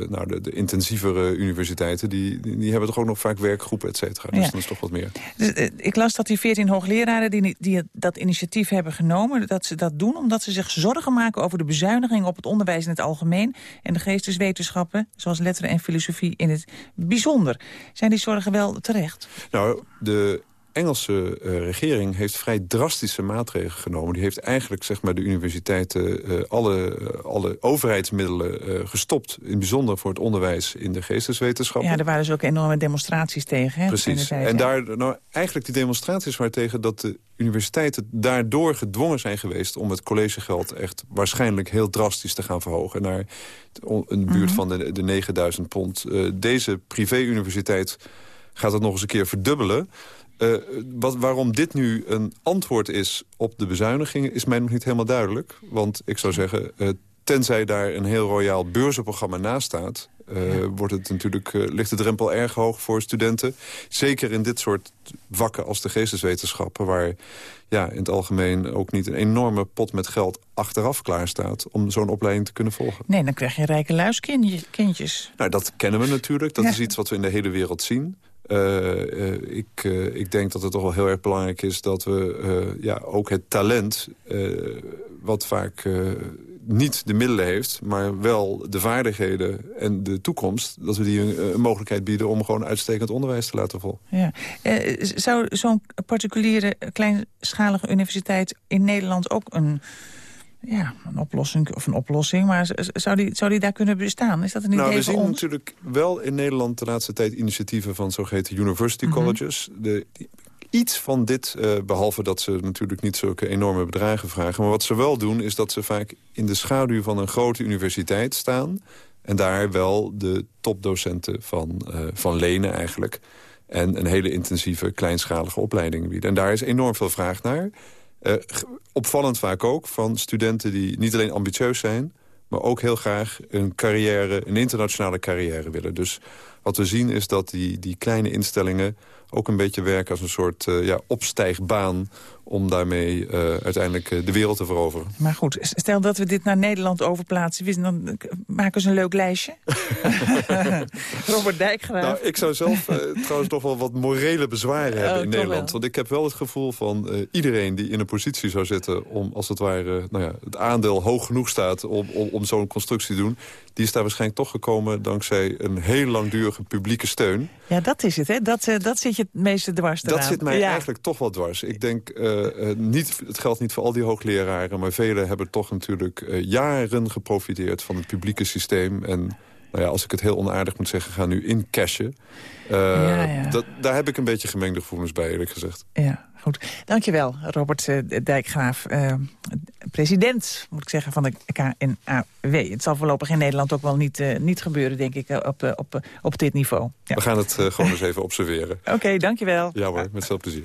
nou, de, de, intensievere universiteiten... Die, die, die, hebben toch ook nog vaak werkgroepen, et cetera. Dus ja. dat is toch wat meer. Dus, uh, ik las dat die 14 hoogleraren die, die dat initiatief hebben genomen... dat ze dat doen omdat ze zich zorgen maken over de bezuiniging op het onderwijs in het algemeen... en de geesteswetenschappen, zoals letteren en filosofie in het bijzonder. Zijn die zorgen wel terecht? Nou, de Engelse uh, regering heeft vrij drastische maatregelen genomen. Die heeft eigenlijk zeg maar, de universiteiten uh, alle, uh, alle overheidsmiddelen gestopt. In bijzonder voor het onderwijs in de geesteswetenschappen. Ja, er waren dus ook enorme demonstraties tegen. Hè, Precies. Tijd, en daar, nou, eigenlijk die demonstraties waren tegen dat de universiteiten daardoor gedwongen zijn geweest... om het collegegeld echt waarschijnlijk heel drastisch te gaan verhogen... naar een buurt mm -hmm. van de, de 9000 pond. deze privé-universiteit gaat het nog eens een keer verdubbelen... Uh, wat, waarom dit nu een antwoord is op de bezuinigingen... is mij nog niet helemaal duidelijk. Want ik zou zeggen, uh, tenzij daar een heel royaal beurzenprogramma naast staat... Uh, ja. wordt het natuurlijk, ligt de drempel erg hoog voor studenten. Zeker in dit soort vakken als de geesteswetenschappen... waar ja, in het algemeen ook niet een enorme pot met geld achteraf klaar staat... om zo'n opleiding te kunnen volgen. Nee, dan krijg je rijke luiskindjes. Nou, dat kennen we natuurlijk. Dat ja. is iets wat we in de hele wereld zien. Uh, uh, ik, uh, ik denk dat het toch wel heel erg belangrijk is dat we ja, ook het talent... wat vaak niet de middelen heeft, maar wel de vaardigheden en de toekomst... dat we die een, een mogelijkheid bieden om gewoon uitstekend onderwijs te laten volgen. Ja. Eh, zou zo'n particuliere kleinschalige universiteit in Nederland ook een ja, een oplossing, of een oplossing, maar zou die, zou die daar kunnen bestaan? Is dat een idee nou, we zien ons? natuurlijk wel in Nederland de laatste tijd initiatieven van zogeheten university Mhm. colleges. de, die- iets van dit, eh, behalve dat ze natuurlijk niet zulke enorme bedragen vragen. Maar wat ze wel doen, is dat ze vaak in de schaduw van een grote universiteit staan. En daar wel de topdocenten van, eh, van lenen eigenlijk. En een hele intensieve, kleinschalige opleiding bieden. En daar is enorm veel vraag naar. Eh, opvallend vaak ook van studenten die niet alleen ambitieus zijn... maar ook heel graag een carrière, een internationale carrière willen. Dus wat we zien is dat die, die kleine instellingen ook een beetje werken als een soort eh, ja, opstijgbaan... om daarmee eh, uiteindelijk eh, de wereld te veroveren. Maar goed, stel dat we dit naar Nederland overplaatsen... dan maken ze een leuk lijstje. Robert Dijkgraaf. Nou, ik zou zelf trouwens nog wel wat morele bezwaren hebben Oh, in toch Nederland. wel. Want ik heb wel het gevoel van iedereen die in een positie zou zitten... om als het ware nou ja, het aandeel hoog genoeg staat om, om, om zo'n constructie te doen... die is daar waarschijnlijk toch gekomen dankzij een heel langdurige publieke steun. Ja, dat is het, hè? Dat, dat zit je het meeste dwars eraan. Dat zit mij ja. eigenlijk toch wel dwars. Ik denk, eh, eh, niet, het geldt niet voor al die hoogleraren... maar velen hebben toch natuurlijk eh, jaren geprofiteerd van het publieke systeem... en nou ja, als ik het heel onaardig moet zeggen, gaan nu incashen. Uh, Ja, ja. Dat, daar heb ik een beetje gemengde gevoelens bij, eerlijk gezegd. Ja, goed. Dankjewel, Robert eh, Dijkgraaf. eh, president, moet ik zeggen, van de KNAW. Het zal voorlopig in Nederland ook wel niet, eh, niet gebeuren, denk ik, op, op, op dit niveau. Ja. We gaan het gewoon eens even observeren. Oké, dankjewel. Ja hoor, met veel plezier.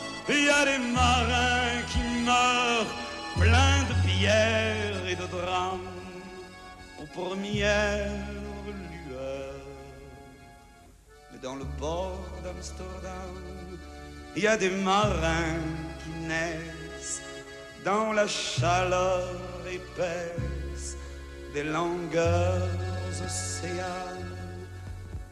il y a des marins qui meurent pleins de pierres et de drames aux premières lueurs. Mais dans le port d'Amsterdam, il y a des marins qui naissent dans la chaleur épaisse des longueurs océanes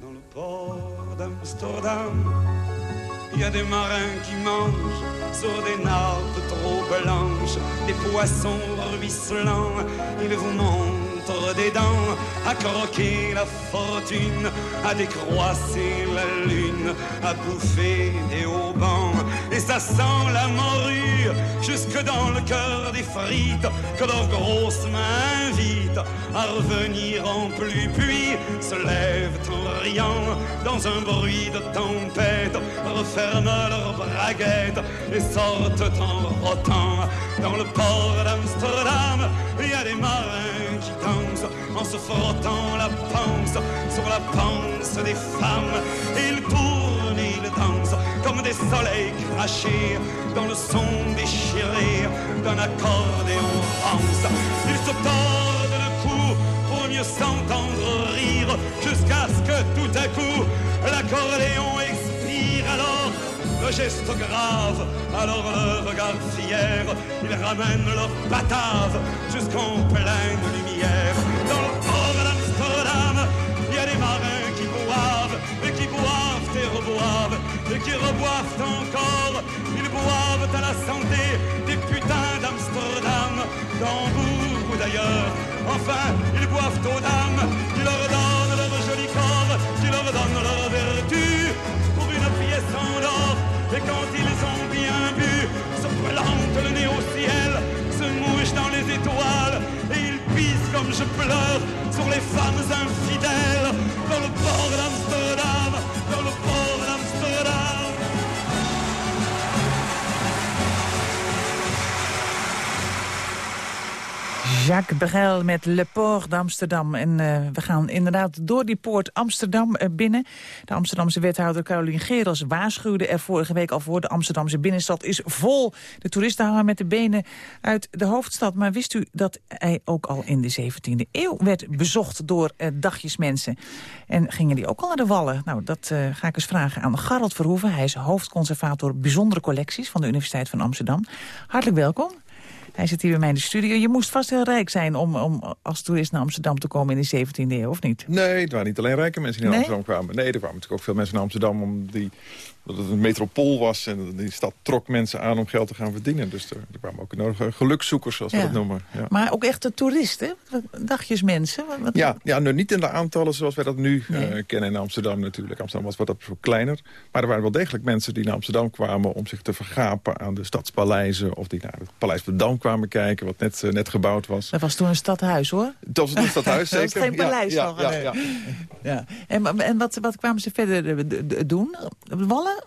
dans le port d'Amsterdam. Il y a des marins qui mangent sur des nappes trop blanches, des poissons ruisselants. Ils vous montrent des dents à croquer la fortune, à décroisser la lune, à bouffer des haubans. Et ça sent la morue jusque dans le cœur des frites que leurs grosses mains invitent à revenir en pluie, puis se lèvent en riant dans un bruit de tempête, referment leurs braguettes et sortent en rotant. Dans le port d'Amsterdam, il y a des marins qui dansent en se frottant la panse sur la panse des femmes. Ils tournent, comme des soleils crachés dans le son déchiré d'un accordéon rance. Ils se tordent le cou pour mieux s'entendre rire jusqu'à ce que tout à coup l'accordéon expire alors le geste grave, alors le regard fier, ils ramènent leur batave jusqu'en pleine lumière. Et qui reboivent encore. Ils boivent à la santé des putains d'Amsterdam, d'Hambourg ou d'ailleurs. Enfin, ils boivent aux dames qui leur donnent leur joli corps, qui leur donnent leur vertu pour une pièce en or. Et quand ils ont bien bu, se plantent le nez au ciel, se mouchent dans les étoiles, et ils pissent comme je pleure sur les femmes infidèles dans le port d'Amsterdam, Jacques Brel met Le Port d'Amsterdam. En uh, we gaan inderdaad door die poort Amsterdam uh, binnen. De Amsterdamse wethouder Carolien Gerels waarschuwde er vorige week al voor. De Amsterdamse binnenstad is vol. De toeristen hangen met de benen uit de hoofdstad. Maar wist u dat hij ook al in de 17e eeuw werd bezocht door uh, dagjesmensen? En gingen die ook al naar de Wallen? Nou, dat ga ik eens vragen aan Garald Verhoeven. Hij is hoofdconservator bijzondere collecties van de Universiteit van Amsterdam. Hartelijk welkom. Hij zit hier bij mij in de studio. Je moest vast heel rijk zijn om, om als toerist naar Amsterdam te komen in de 17e eeuw, of niet? Nee, het waren niet alleen rijke mensen die naar Amsterdam kwamen. Nee, er kwamen natuurlijk ook veel mensen naar Amsterdam om die dat het een metropool was. En die stad trok mensen aan om geld te gaan verdienen. Dus er, er kwamen ook nodige gelukzoekers, zoals we dat noemen. Ja. Maar ook echte toeristen? Dagjes mensen? Wat... Ja, ja nou, niet in de aantallen zoals wij dat nu nee. uh, kennen in Amsterdam natuurlijk. Amsterdam was wat kleiner. Maar er waren wel degelijk mensen die naar Amsterdam kwamen... om zich te vergapen aan de stadspaleizen. Of die naar het Paleis van Dam kwamen kijken, wat net, uh, net gebouwd was. Dat was toen een stadhuis, hoor. Dat was een stadhuis, zeker. dat was geen paleis ja, ja, ja, ja, En, en wat, wat kwamen ze verder doen? Wallen?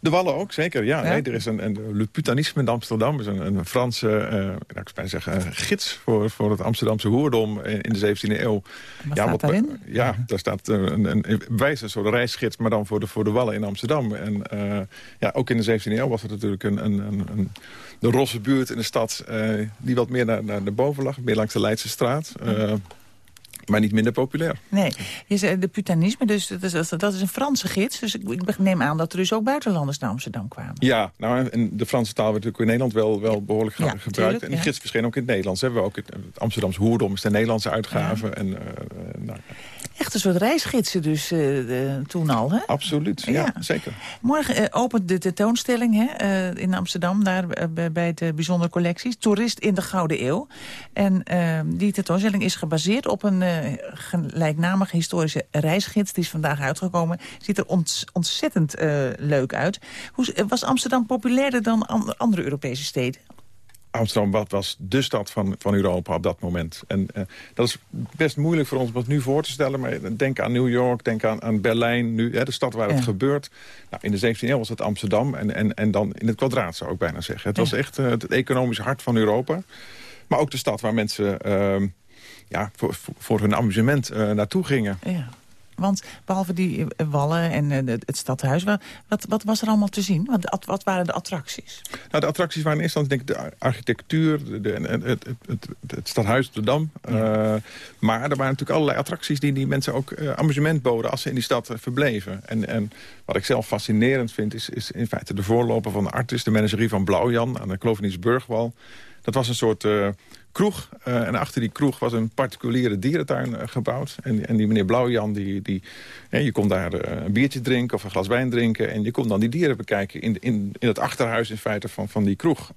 De Wallen ook, zeker. Ja, ja? Nee, er is een, een Le Putanisme in Amsterdam. is een, een Franse uh, ik zou zeggen, gids voor, voor het Amsterdamse hoerdom in, in de 17e eeuw. Wat ja, wat, daarin? Ja, daar staat een, een, een wijze een soort reisgids, maar dan voor de, voor de Wallen in Amsterdam. En uh, ja, ook in de 17e eeuw was het natuurlijk een, een, een, de rosse buurt in de stad... Die wat meer naar, naar de boven lag, meer langs de Leidse straat maar niet minder populair. Nee, je zei de putanisme, dus dat is, dat is een Franse gids. Dus ik, ik, neem aan dat er dus ook buitenlanders naar Amsterdam kwamen. Ja, nou, en de Franse taal werd natuurlijk in Nederland wel, wel behoorlijk ja, gebruikt. Tuurlijk, en de gids verscheen ook in het Nederlands. Hebben we ook het, het Amsterdamse Hoerdom is de Nederlandse uitgave. En, uh, nou, Echt een soort reisgidsen dus uh, toen al, hè? Absoluut, ja, ja. zeker. Morgen uh, opent de tentoonstelling hè, uh, in Amsterdam, daar bij de bijzondere collecties. Toerist in de Gouden Eeuw. En die tentoonstelling is gebaseerd op een gelijknamige historische reisgids. Die is vandaag uitgekomen. Ziet er ont ontzettend leuk uit. Hoe, was Amsterdam populairder dan andere Europese steden? Amsterdam was de stad van, van Europa op dat moment. En uh, dat is best moeilijk voor ons om het nu voor te stellen. Maar denk aan New York, denk aan, aan Berlijn, nu, hè, de stad waar het gebeurt. Nou, in de 17e eeuw was het Amsterdam en, en, en dan in het kwadraat zou ik bijna zeggen. Het ja. was echt uh, het economische hart van Europa. Maar ook de stad waar mensen uh, ja, voor, voor hun amusement naartoe gingen. Ja. Want behalve die wallen en het stadhuis, wat, wat was er allemaal te zien? Wat, wat waren de attracties? Nou, de attracties waren in eerste instantie denk ik, de architectuur, de, het, het, het, stadhuis de Dam. Ja. Uh, maar er waren natuurlijk allerlei attracties die die mensen ook uh, amusement boden als ze in die stad uh, verbleven. En, en wat ik zelf fascinerend vind, is, is in feite de voorloper van de Artis, de menagerie van Blauwjan aan de Kloveniersburgwal. Dat was een soort kroeg. Uh, en achter die kroeg was een particuliere dierentuin uh, gebouwd. En, en die meneer Blauwjan, die, die, ja, je kon daar uh, een biertje drinken of een glas wijn drinken. En je kon dan die dieren bekijken in, in, in het achterhuis in feite van, van die kroeg.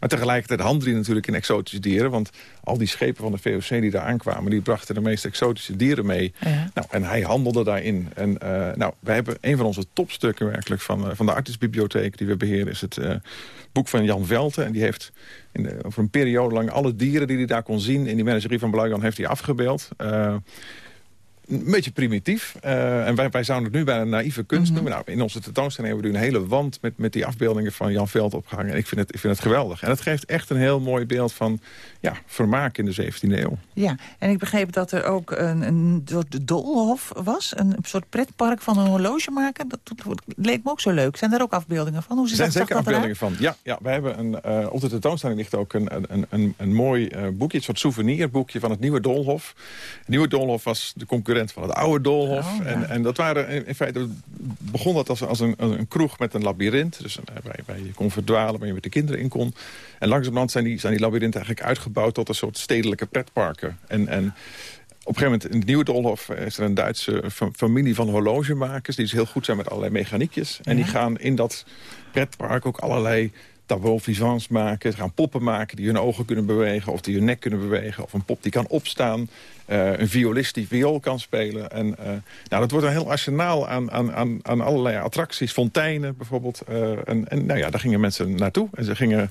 maar tegelijkertijd handelde hij natuurlijk in exotische dieren. Want al die schepen van de VOC die daar aankwamen... die brachten de meest exotische dieren mee. Ja. Nou, en hij handelde daarin. En nou, wij hebben een van onze topstukken werkelijk van, van de Artisbibliotheek... die we beheren, is het boek van Jan Velte. En die heeft in een periode lang alle dieren die hij daar kon zien... in die menagerie van Blauwjan heeft hij afgebeeld. Uh, een beetje primitief. Uh, en wij, wij zouden het nu bij een naïeve kunst mm -hmm. noemen. Nou, in onze tentoonstelling hebben we nu een hele wand met, met die afbeeldingen van Jan Veld opgehangen. En ik vind, het, ik vind het geweldig. En het geeft echt een heel mooi beeld van ja, vermaak in de 17e eeuw. Ja, en ik begreep dat er ook een, een soort doolhof was. Een soort pretpark van een horlogemaker. Dat, dat leek me ook zo leuk. Zijn er ook afbeeldingen van? Hoe er zijn zeker afbeeldingen van. Ja, ja wij hebben een, uh, op de tentoonstelling ligt ook een, een, een, een mooi uh, boekje. Een soort souvenirboekje van het nieuwe Doolhof. Het nieuwe Doolhof was de concurrent van het oude Doolhof. Oh, ja. en, en dat waren in, feite begon dat als, als een, een kroeg met een labyrint. Dus waar, waar je kon verdwalen, waar je met de kinderen in kon. En langzamerhand zijn die, zijn die labyrinten eigenlijk uitgebouwd tot een soort stedelijke pretparken. En, en op een gegeven moment in het Nieuwe Doolhof is er een Duitse familie van horlogemakers... die dus heel goed zijn met allerlei mechaniekjes. En ja. die gaan in dat pretpark ook allerlei tableau vivants maken. Ze gaan poppen maken die hun ogen kunnen bewegen of die hun nek kunnen bewegen. Of een pop die kan opstaan. Uh, een violist die viool kan spelen. En, uh, nou, dat wordt een heel arsenaal aan, aan, aan, aan allerlei attracties. Fonteinen bijvoorbeeld. Uh, en, en nou ja, daar gingen mensen naartoe. En ze gingen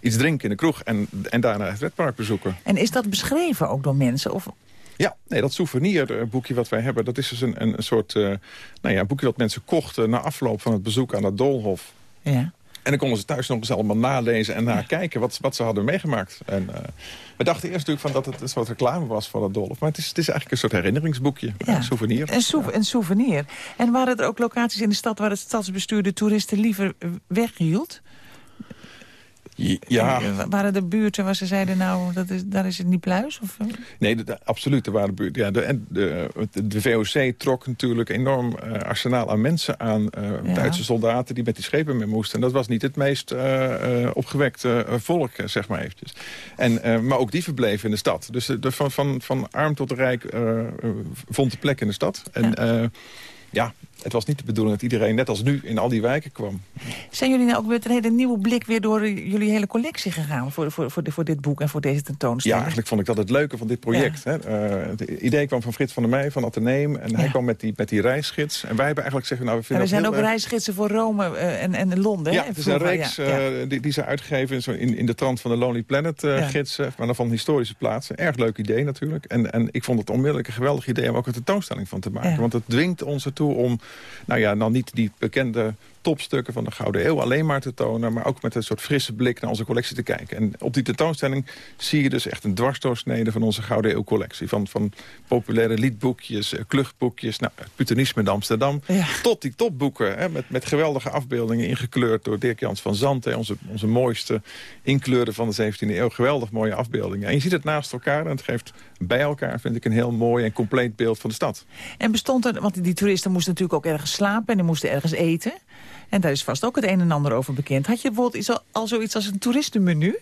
iets drinken in de kroeg en, en daarna het pretpark bezoeken. En is dat beschreven ook door mensen? Of... Ja, nee, dat souvenirboekje wat wij hebben... dat is dus een, een soort nou ja, boekje wat mensen kochten... na afloop van het bezoek aan het Doolhof. Ja. En dan konden ze thuis nog eens allemaal nalezen en nakijken wat, wat ze hadden meegemaakt. En uh, we dachten eerst natuurlijk van dat het een soort reclame was voor dat Dolf. Maar het is, het is eigenlijk een soort herinneringsboekje, een souvenir. Een, sou een souvenir. En waren er ook locaties in de stad waar het stadsbestuur de toeristen liever weghield? Ja. waren er buurten waar ze zeiden, nou, dat is, daar is het niet pluis? Of? Nee, absoluut. Er waren buurten. Ja, de, de, de, VOC trok natuurlijk enorm uh, arsenaal aan mensen aan. Uh, Duitse soldaten die met die schepen mee moesten. En dat was niet het meest uh, opgewekte volk, zeg maar eventjes. En, maar ook die verbleven in de stad. Dus de, van, van, van arm tot rijk vond de plek in de stad. En ja, ja het was niet de bedoeling dat iedereen net als nu in al die wijken kwam. Zijn jullie nou ook met een hele nieuwe blik weer door jullie hele collectie gegaan... voor, voor, voor, voor dit boek en voor deze tentoonstelling? Ja, eigenlijk vond ik dat het leuke van dit project. Hè? Uh, het idee kwam van Frits van der Meij van Atheneum. En hij kwam met die, met die reisgids. En wij hebben eigenlijk zeggen... Nou, we vinden er zijn ook erg... reisgidsen voor Rome uh, en, en Londen. Ja, het is een reeks uh, die, die ze uitgeven in, in de trant van de Lonely Planet gidsen. Maar dan van historische plaatsen. Erg leuk idee natuurlijk. En, en ik vond het onmiddellijk een geweldig idee om ook een tentoonstelling van te maken. Want het dwingt ons ertoe om... Nou ja, dan niet die bekende topstukken van de Gouden Eeuw alleen maar te tonen... maar ook met een soort frisse blik naar onze collectie te kijken. En op die tentoonstelling zie je dus echt een dwarsdoorsnede... van onze Gouden Eeuw-collectie. Van, van populaire liedboekjes, eh, kluchtboekjes, nou, het putenisme in Amsterdam... tot die topboeken hè, met, met geweldige afbeeldingen ingekleurd... door Dirk Jans van Zanten, onze, onze mooiste inkleuren van de 17e eeuw. Geweldig mooie afbeeldingen. En je ziet het naast elkaar en het geeft bij elkaar, vind ik, een heel mooi en compleet beeld van de stad. En bestond er, want die toeristen moesten natuurlijk ook ergens slapen... en die moesten ergens eten... En daar is vast ook het een en ander over bekend. Had je bijvoorbeeld iets al, al zoiets als een toeristenmenu?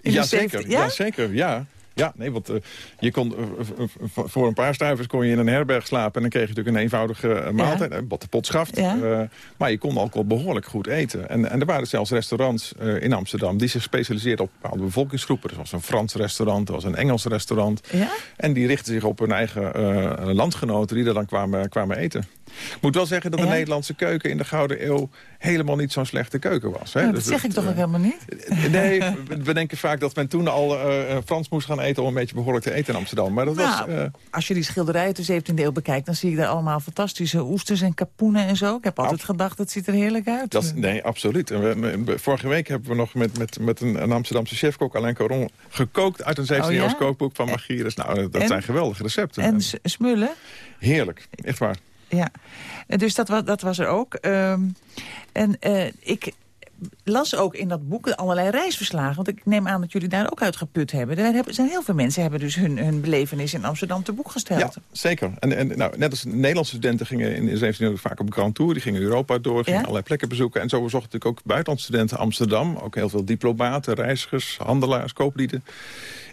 Ja zeker, ja? zeker, ja. Ja, nee, want uh, je kon, uh, voor een paar stuivers kon je in een herberg slapen... en dan kreeg je natuurlijk een eenvoudige maaltijd, ja. wat de pot schaft. Ja. maar je kon ook al behoorlijk goed eten. En, en er waren zelfs restaurants in Amsterdam... die zich specialiseerden op bepaalde bevolkingsgroepen. Er was een Frans restaurant, er was een Engels restaurant. Ja? En die richtten zich op hun eigen landgenoten... die er dan kwamen, kwamen eten. Ik moet wel zeggen dat de Nederlandse keuken in de Gouden Eeuw... helemaal niet zo'n slechte keuken was. Hè? Nou, dat dus zeg ik toch ook helemaal niet? Nee, we denken vaak dat men toen al uh, Frans moest gaan eten... om een beetje behoorlijk te eten in Amsterdam. Maar dat nou, was, uh... Als je die schilderijen uit de 17e eeuw bekijkt... dan zie je daar allemaal fantastische oesters en kapoenen en zo. Ik heb altijd gedacht, het ziet er heerlijk uit. Dat nee, absoluut. En we, vorige week hebben we nog met, met, met een, een Amsterdamse chefkok... Alain Caron, gekookt uit een 17e oh, eeuws kookboek van Magirus. Nou, dat zijn geweldige recepten. En smullen? Heerlijk, echt waar ja. Dus dat, was, dat was er ook. Um, en uh, ik las ook in dat boek allerlei reisverslagen. Want ik neem aan dat jullie daar ook uit geput hebben. Er zijn heel veel mensen hebben dus hun, hun belevenis in Amsterdam te boek gesteld. Ja, zeker. En, en nou, net als Nederlandse studenten gingen in de 17e vaak op Grand Tour. Die gingen Europa door, gingen allerlei plekken bezoeken. En zo zochten natuurlijk ook buitenlandstudenten Amsterdam. Ook heel veel diplomaten, reizigers, handelaars, kooplieden.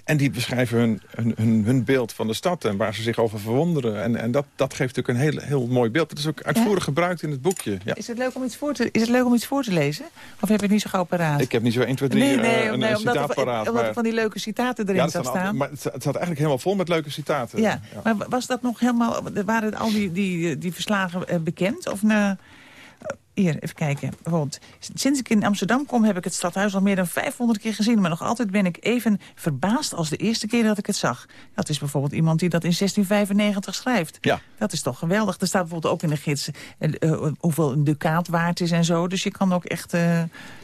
En die beschrijven hun, hun, hun, beeld van de stad en waar ze zich over verwonderen. En, en dat, dat geeft natuurlijk een heel, heel mooi beeld. Dat is ook uitvoerig gebruikt in het boekje. Ja. Is, het leuk om iets voor te, is het leuk om iets voor te lezen? Of heb je het niet zo gauw paraat? Ik heb niet zo 1, 2, 3 nee, nee, uh, een, nee, omdat citaat paraat. Omdat er van die leuke citaten erin ja, staan. maar het, het staat eigenlijk helemaal vol met leuke citaten. Ja, maar was dat nog helemaal... Waren al die, die, die verslagen uh, bekend? Of... Nou, hier, even kijken. Bijvoorbeeld, sinds ik in Amsterdam kom heb ik het stadhuis al meer dan 500 keer gezien. Maar nog altijd ben ik even verbaasd als de eerste keer dat ik het zag. Dat is bijvoorbeeld iemand die dat in 1695 schrijft. Ja. Dat is toch geweldig. Er staat bijvoorbeeld ook in de gids uh, uh, hoeveel een ducaat waard is en zo. Dus je kan ook echt... Uh,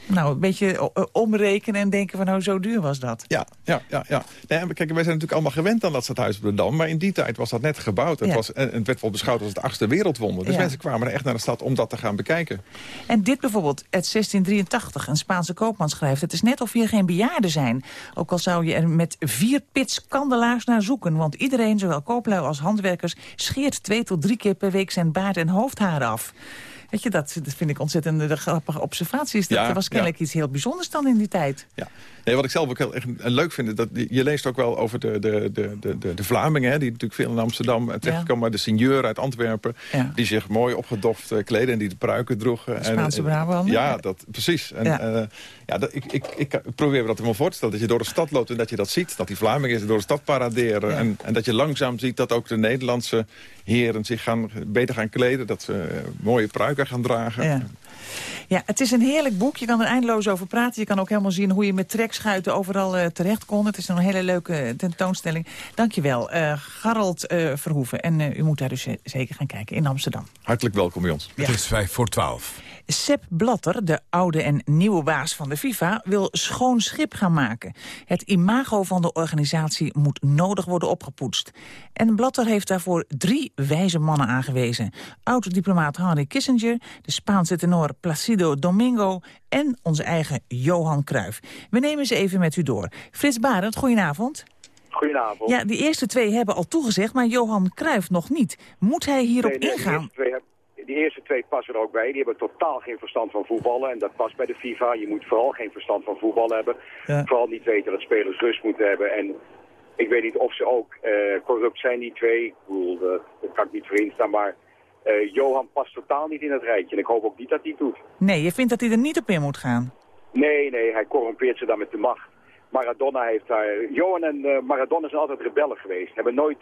nou, een beetje omrekenen en denken van, nou, zo duur was dat. Ja, ja, ja. ja. Nee, kijk, wij zijn natuurlijk allemaal gewend aan dat stadhuis op de Dam. Maar in die tijd was dat net gebouwd. Het, was, het werd wel beschouwd als het achtste wereldwonder. Dus ja. mensen kwamen er echt naar de stad om dat te gaan bekijken. En dit bijvoorbeeld, het 1683, een Spaanse koopman schrijft... het is net of hier geen bejaarden zijn. Ook al zou je er met vier pits kandelaars naar zoeken. Want iedereen, zowel kooplui als handwerkers... scheert twee tot drie keer per week zijn baard en hoofdhaar af. Weet je, dat, dat vind ik ontzettend de grappige observaties. Dat ja, was kennelijk iets heel bijzonders dan in die tijd. Ja. Nee, wat ik zelf ook heel erg leuk vind, dat je leest ook wel over de, de, de, de, de Vlamingen, hè, die natuurlijk veel in Amsterdam terechtkomen, maar de seigneur uit Antwerpen, die zich mooi opgedoft uh, kleden en die de pruiken droegen. Spaanse en, Ja, dat, precies. En, ja. Uh, ja, dat, ik, ik, ik probeer me dat helemaal voor te stellen, dat je door de stad loopt en dat je dat ziet, dat die Vlamingen door de stad paraderen en, en dat je langzaam ziet dat ook de Nederlandse heren zich gaan, beter gaan kleden, dat ze uh, mooie pruiken gaan dragen. Ja. Ja, het is een heerlijk boek. Je kan er eindeloos over praten. Je kan ook helemaal zien hoe je met trekschuiten overal uh, terecht kon. Het is een hele leuke tentoonstelling. Dankjewel, uh, Garald uh, Verhoeven. En u moet daar dus zeker gaan kijken in Amsterdam. Hartelijk welkom bij ons. Ja. Het is vijf voor twaalf. Sepp Blatter, de oude en nieuwe baas van de FIFA, wil schoon schip gaan maken. Het imago van de organisatie moet nodig worden opgepoetst. En Blatter heeft daarvoor drie wijze mannen aangewezen. Oud-diplomaat Henry Kissinger, de Spaanse tenor Placido Domingo en onze eigen Johan Cruijff. We nemen ze even met u door. Frits Barend, goedenavond. Goedenavond. Ja, die eerste twee hebben al toegezegd, maar Johan Cruijff nog niet. Moet hij hierop Nee, nee, ingaan? Eerste, twee, die eerste twee passen er ook bij. Die hebben totaal geen verstand van voetballen. En dat past bij de FIFA. Je moet vooral geen verstand van voetbal hebben. Vooral niet weten dat spelers rust moeten hebben. En ik weet niet of ze ook eh, corrupt zijn, die twee. Ik bedoel, eh, dat kan ik niet voor instaan. Maar eh, Johan past totaal niet in het rijtje. En ik hoop ook niet dat hij het doet. Nee, je vindt dat hij er niet op in moet gaan? Nee, nee, hij corrompeert ze dan met de macht. Maradona heeft daar... Johan en Maradona zijn altijd rebellen geweest. Hebben nooit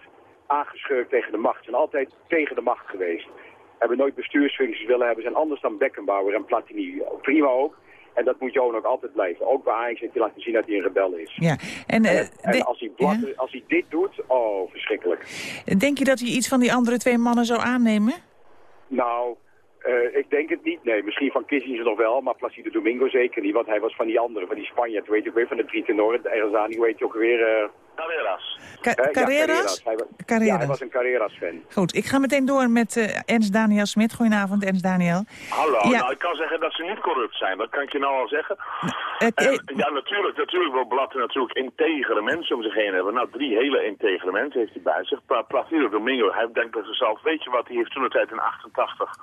aangeschurkt tegen de macht. Zijn altijd tegen de macht geweest. Hebben nooit bestuursfuncties willen hebben. Zijn anders dan Beckenbauer en Platini. Prima ook. En dat moet Johan ook altijd blijven. Ook bij Ajax heeft hij laten zien dat hij een rebel is. Ja. En, eh, En de- als, hij als hij dit doet, oh, verschrikkelijk. denk je dat hij iets van die andere twee mannen zou aannemen? Nou, eh, ik denk het niet. Nee, misschien van Kissinger nog wel, maar Placido Domingo zeker niet. Want hij was van die andere, van die Spanjaard, weet je ook weer, van de drie tenoren. De Erzani, weet je ook weer... eh Carreras. Ca- eh, ja, Carreras? Hij was, Carreras. Ja, hij was een Carreras-fan. Goed, ik ga meteen door met eh, Ernst Daniel Smit. Goedenavond, Ernst Daniel. Hallo, Ja. nou ik kan zeggen dat ze niet corrupt zijn, dat kan ik je nou al zeggen. En, ja, natuurlijk, natuurlijk wil Blatter natuurlijk integere mensen om zich heen hebben. Nou, drie hele integere mensen heeft hij bij zich. Pla- Placido Domingo, hij denkt bij zichzelf, weet je wat, hij heeft toen de tijd in 88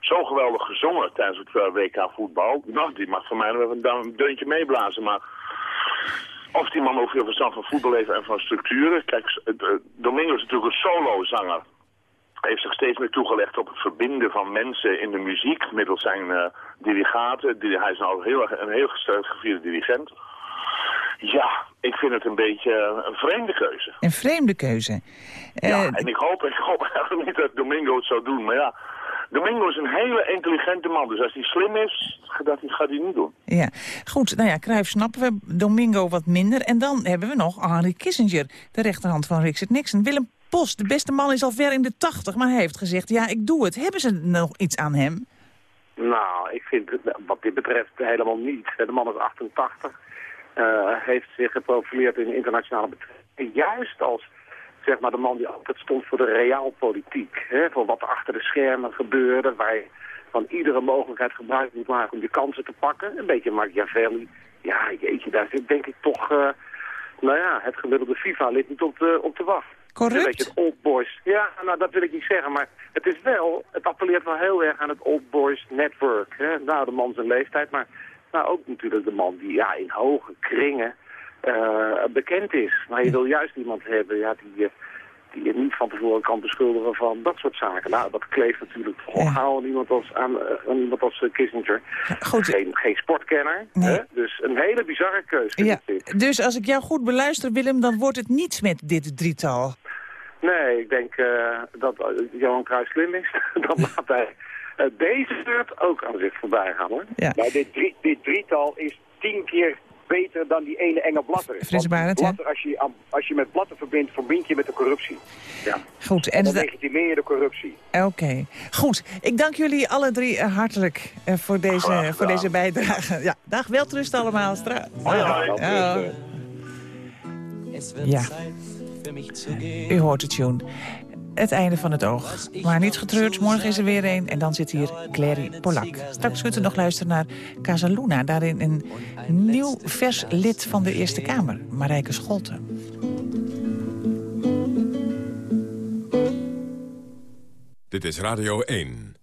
zo geweldig gezongen tijdens het eh, WK voetbal. Nou, die mag van mij nog even een deuntje meeblazen, maar... Of die man ook veel verstand van voetbal heeft en van structuren. Kijk, het, eh, Domingo is natuurlijk een solozanger. Hij heeft zich steeds meer toegelegd op het verbinden van mensen in de muziek middels zijn eh, dirigaten. Hij is nou heel, een heel sterk gevierde dirigent. Ja, ik vind het een beetje eh, een vreemde keuze. Een vreemde keuze. ja, Eh, en ik hoop, ik hoop eigenlijk niet dat Domingo het zou doen. Maar ja, Domingo is een hele intelligente man. Dus als hij slim is, dat hij, gaat hij niet doen. ja. Goed, nou ja, Cruijff snappen we, Domingo wat minder. En dan hebben we nog Henry Kissinger, de rechterhand van Richard Nixon. Willem Post, de beste man is al ver in de tachtig, maar hij heeft gezegd, ja, ik doe het. Hebben ze nog iets aan hem? Nou, ik vind het wat dit betreft helemaal niet. De man is 88, eh, heeft zich geprofileerd in internationale betrekkingen. Juist als zeg maar, de man die altijd stond voor de realpolitiek. Hè, voor wat er achter de schermen gebeurde, waar je van iedere mogelijkheid gebruik moet maken om je kansen te pakken. Een beetje Machiavelli. Ja, jeetje, daar zit denk ik toch, eh, nou ja, het gemiddelde FIFA-lid niet op te, op te wachten. Corrupt? Een beetje het old boys. Ja, nou dat wil ik niet zeggen, maar het is wel, het appelleert wel heel erg aan het old boys network. Hè? Nou, de man zijn leeftijd, maar nou, ook natuurlijk de man die ja, in hoge kringen eh, bekend is. Maar je wil juist iemand hebben ja, die, je- die je niet van tevoren kan beschuldigen van dat soort zaken. Nou, dat kleeft natuurlijk toch aan iemand als, aan, eh, aan iemand als eh, Kissinger. Geen, geen sportkenner, hè? dus een hele bizarre keuze. Ja, dus als ik jou goed beluister, Willem, dan wordt het niets met dit drietal. Nee, ik denk eh, dat eh, Johan Cruijff slim is. dan laat hij eh, deze beurt ook aan zich voorbij gaan, hoor. Maar dit, drie, dit drietal is tien keer beter dan die ene enge Blatter. Want Barend? Blatter, als je, als je met Blatter verbindt, verbind je met de corruptie. Ja. Goed, En en dan da- legitimeer je de corruptie. Oké, goed. Ik dank jullie alle drie eh, hartelijk eh, voor, deze, voor deze bijdrage. Ja, dag, welterust allemaal. Stra Hoi, hoi. Ja. Ja, u hoort de tune. Het einde van het oog. Maar niet getreurd, morgen is er weer een. En dan zit hier Clary Polak. Straks kunt u nog luisteren naar Casaluna. Daarin een nieuw vers lid van de Eerste Kamer, Marijke Scholten. Dit is Radio 1.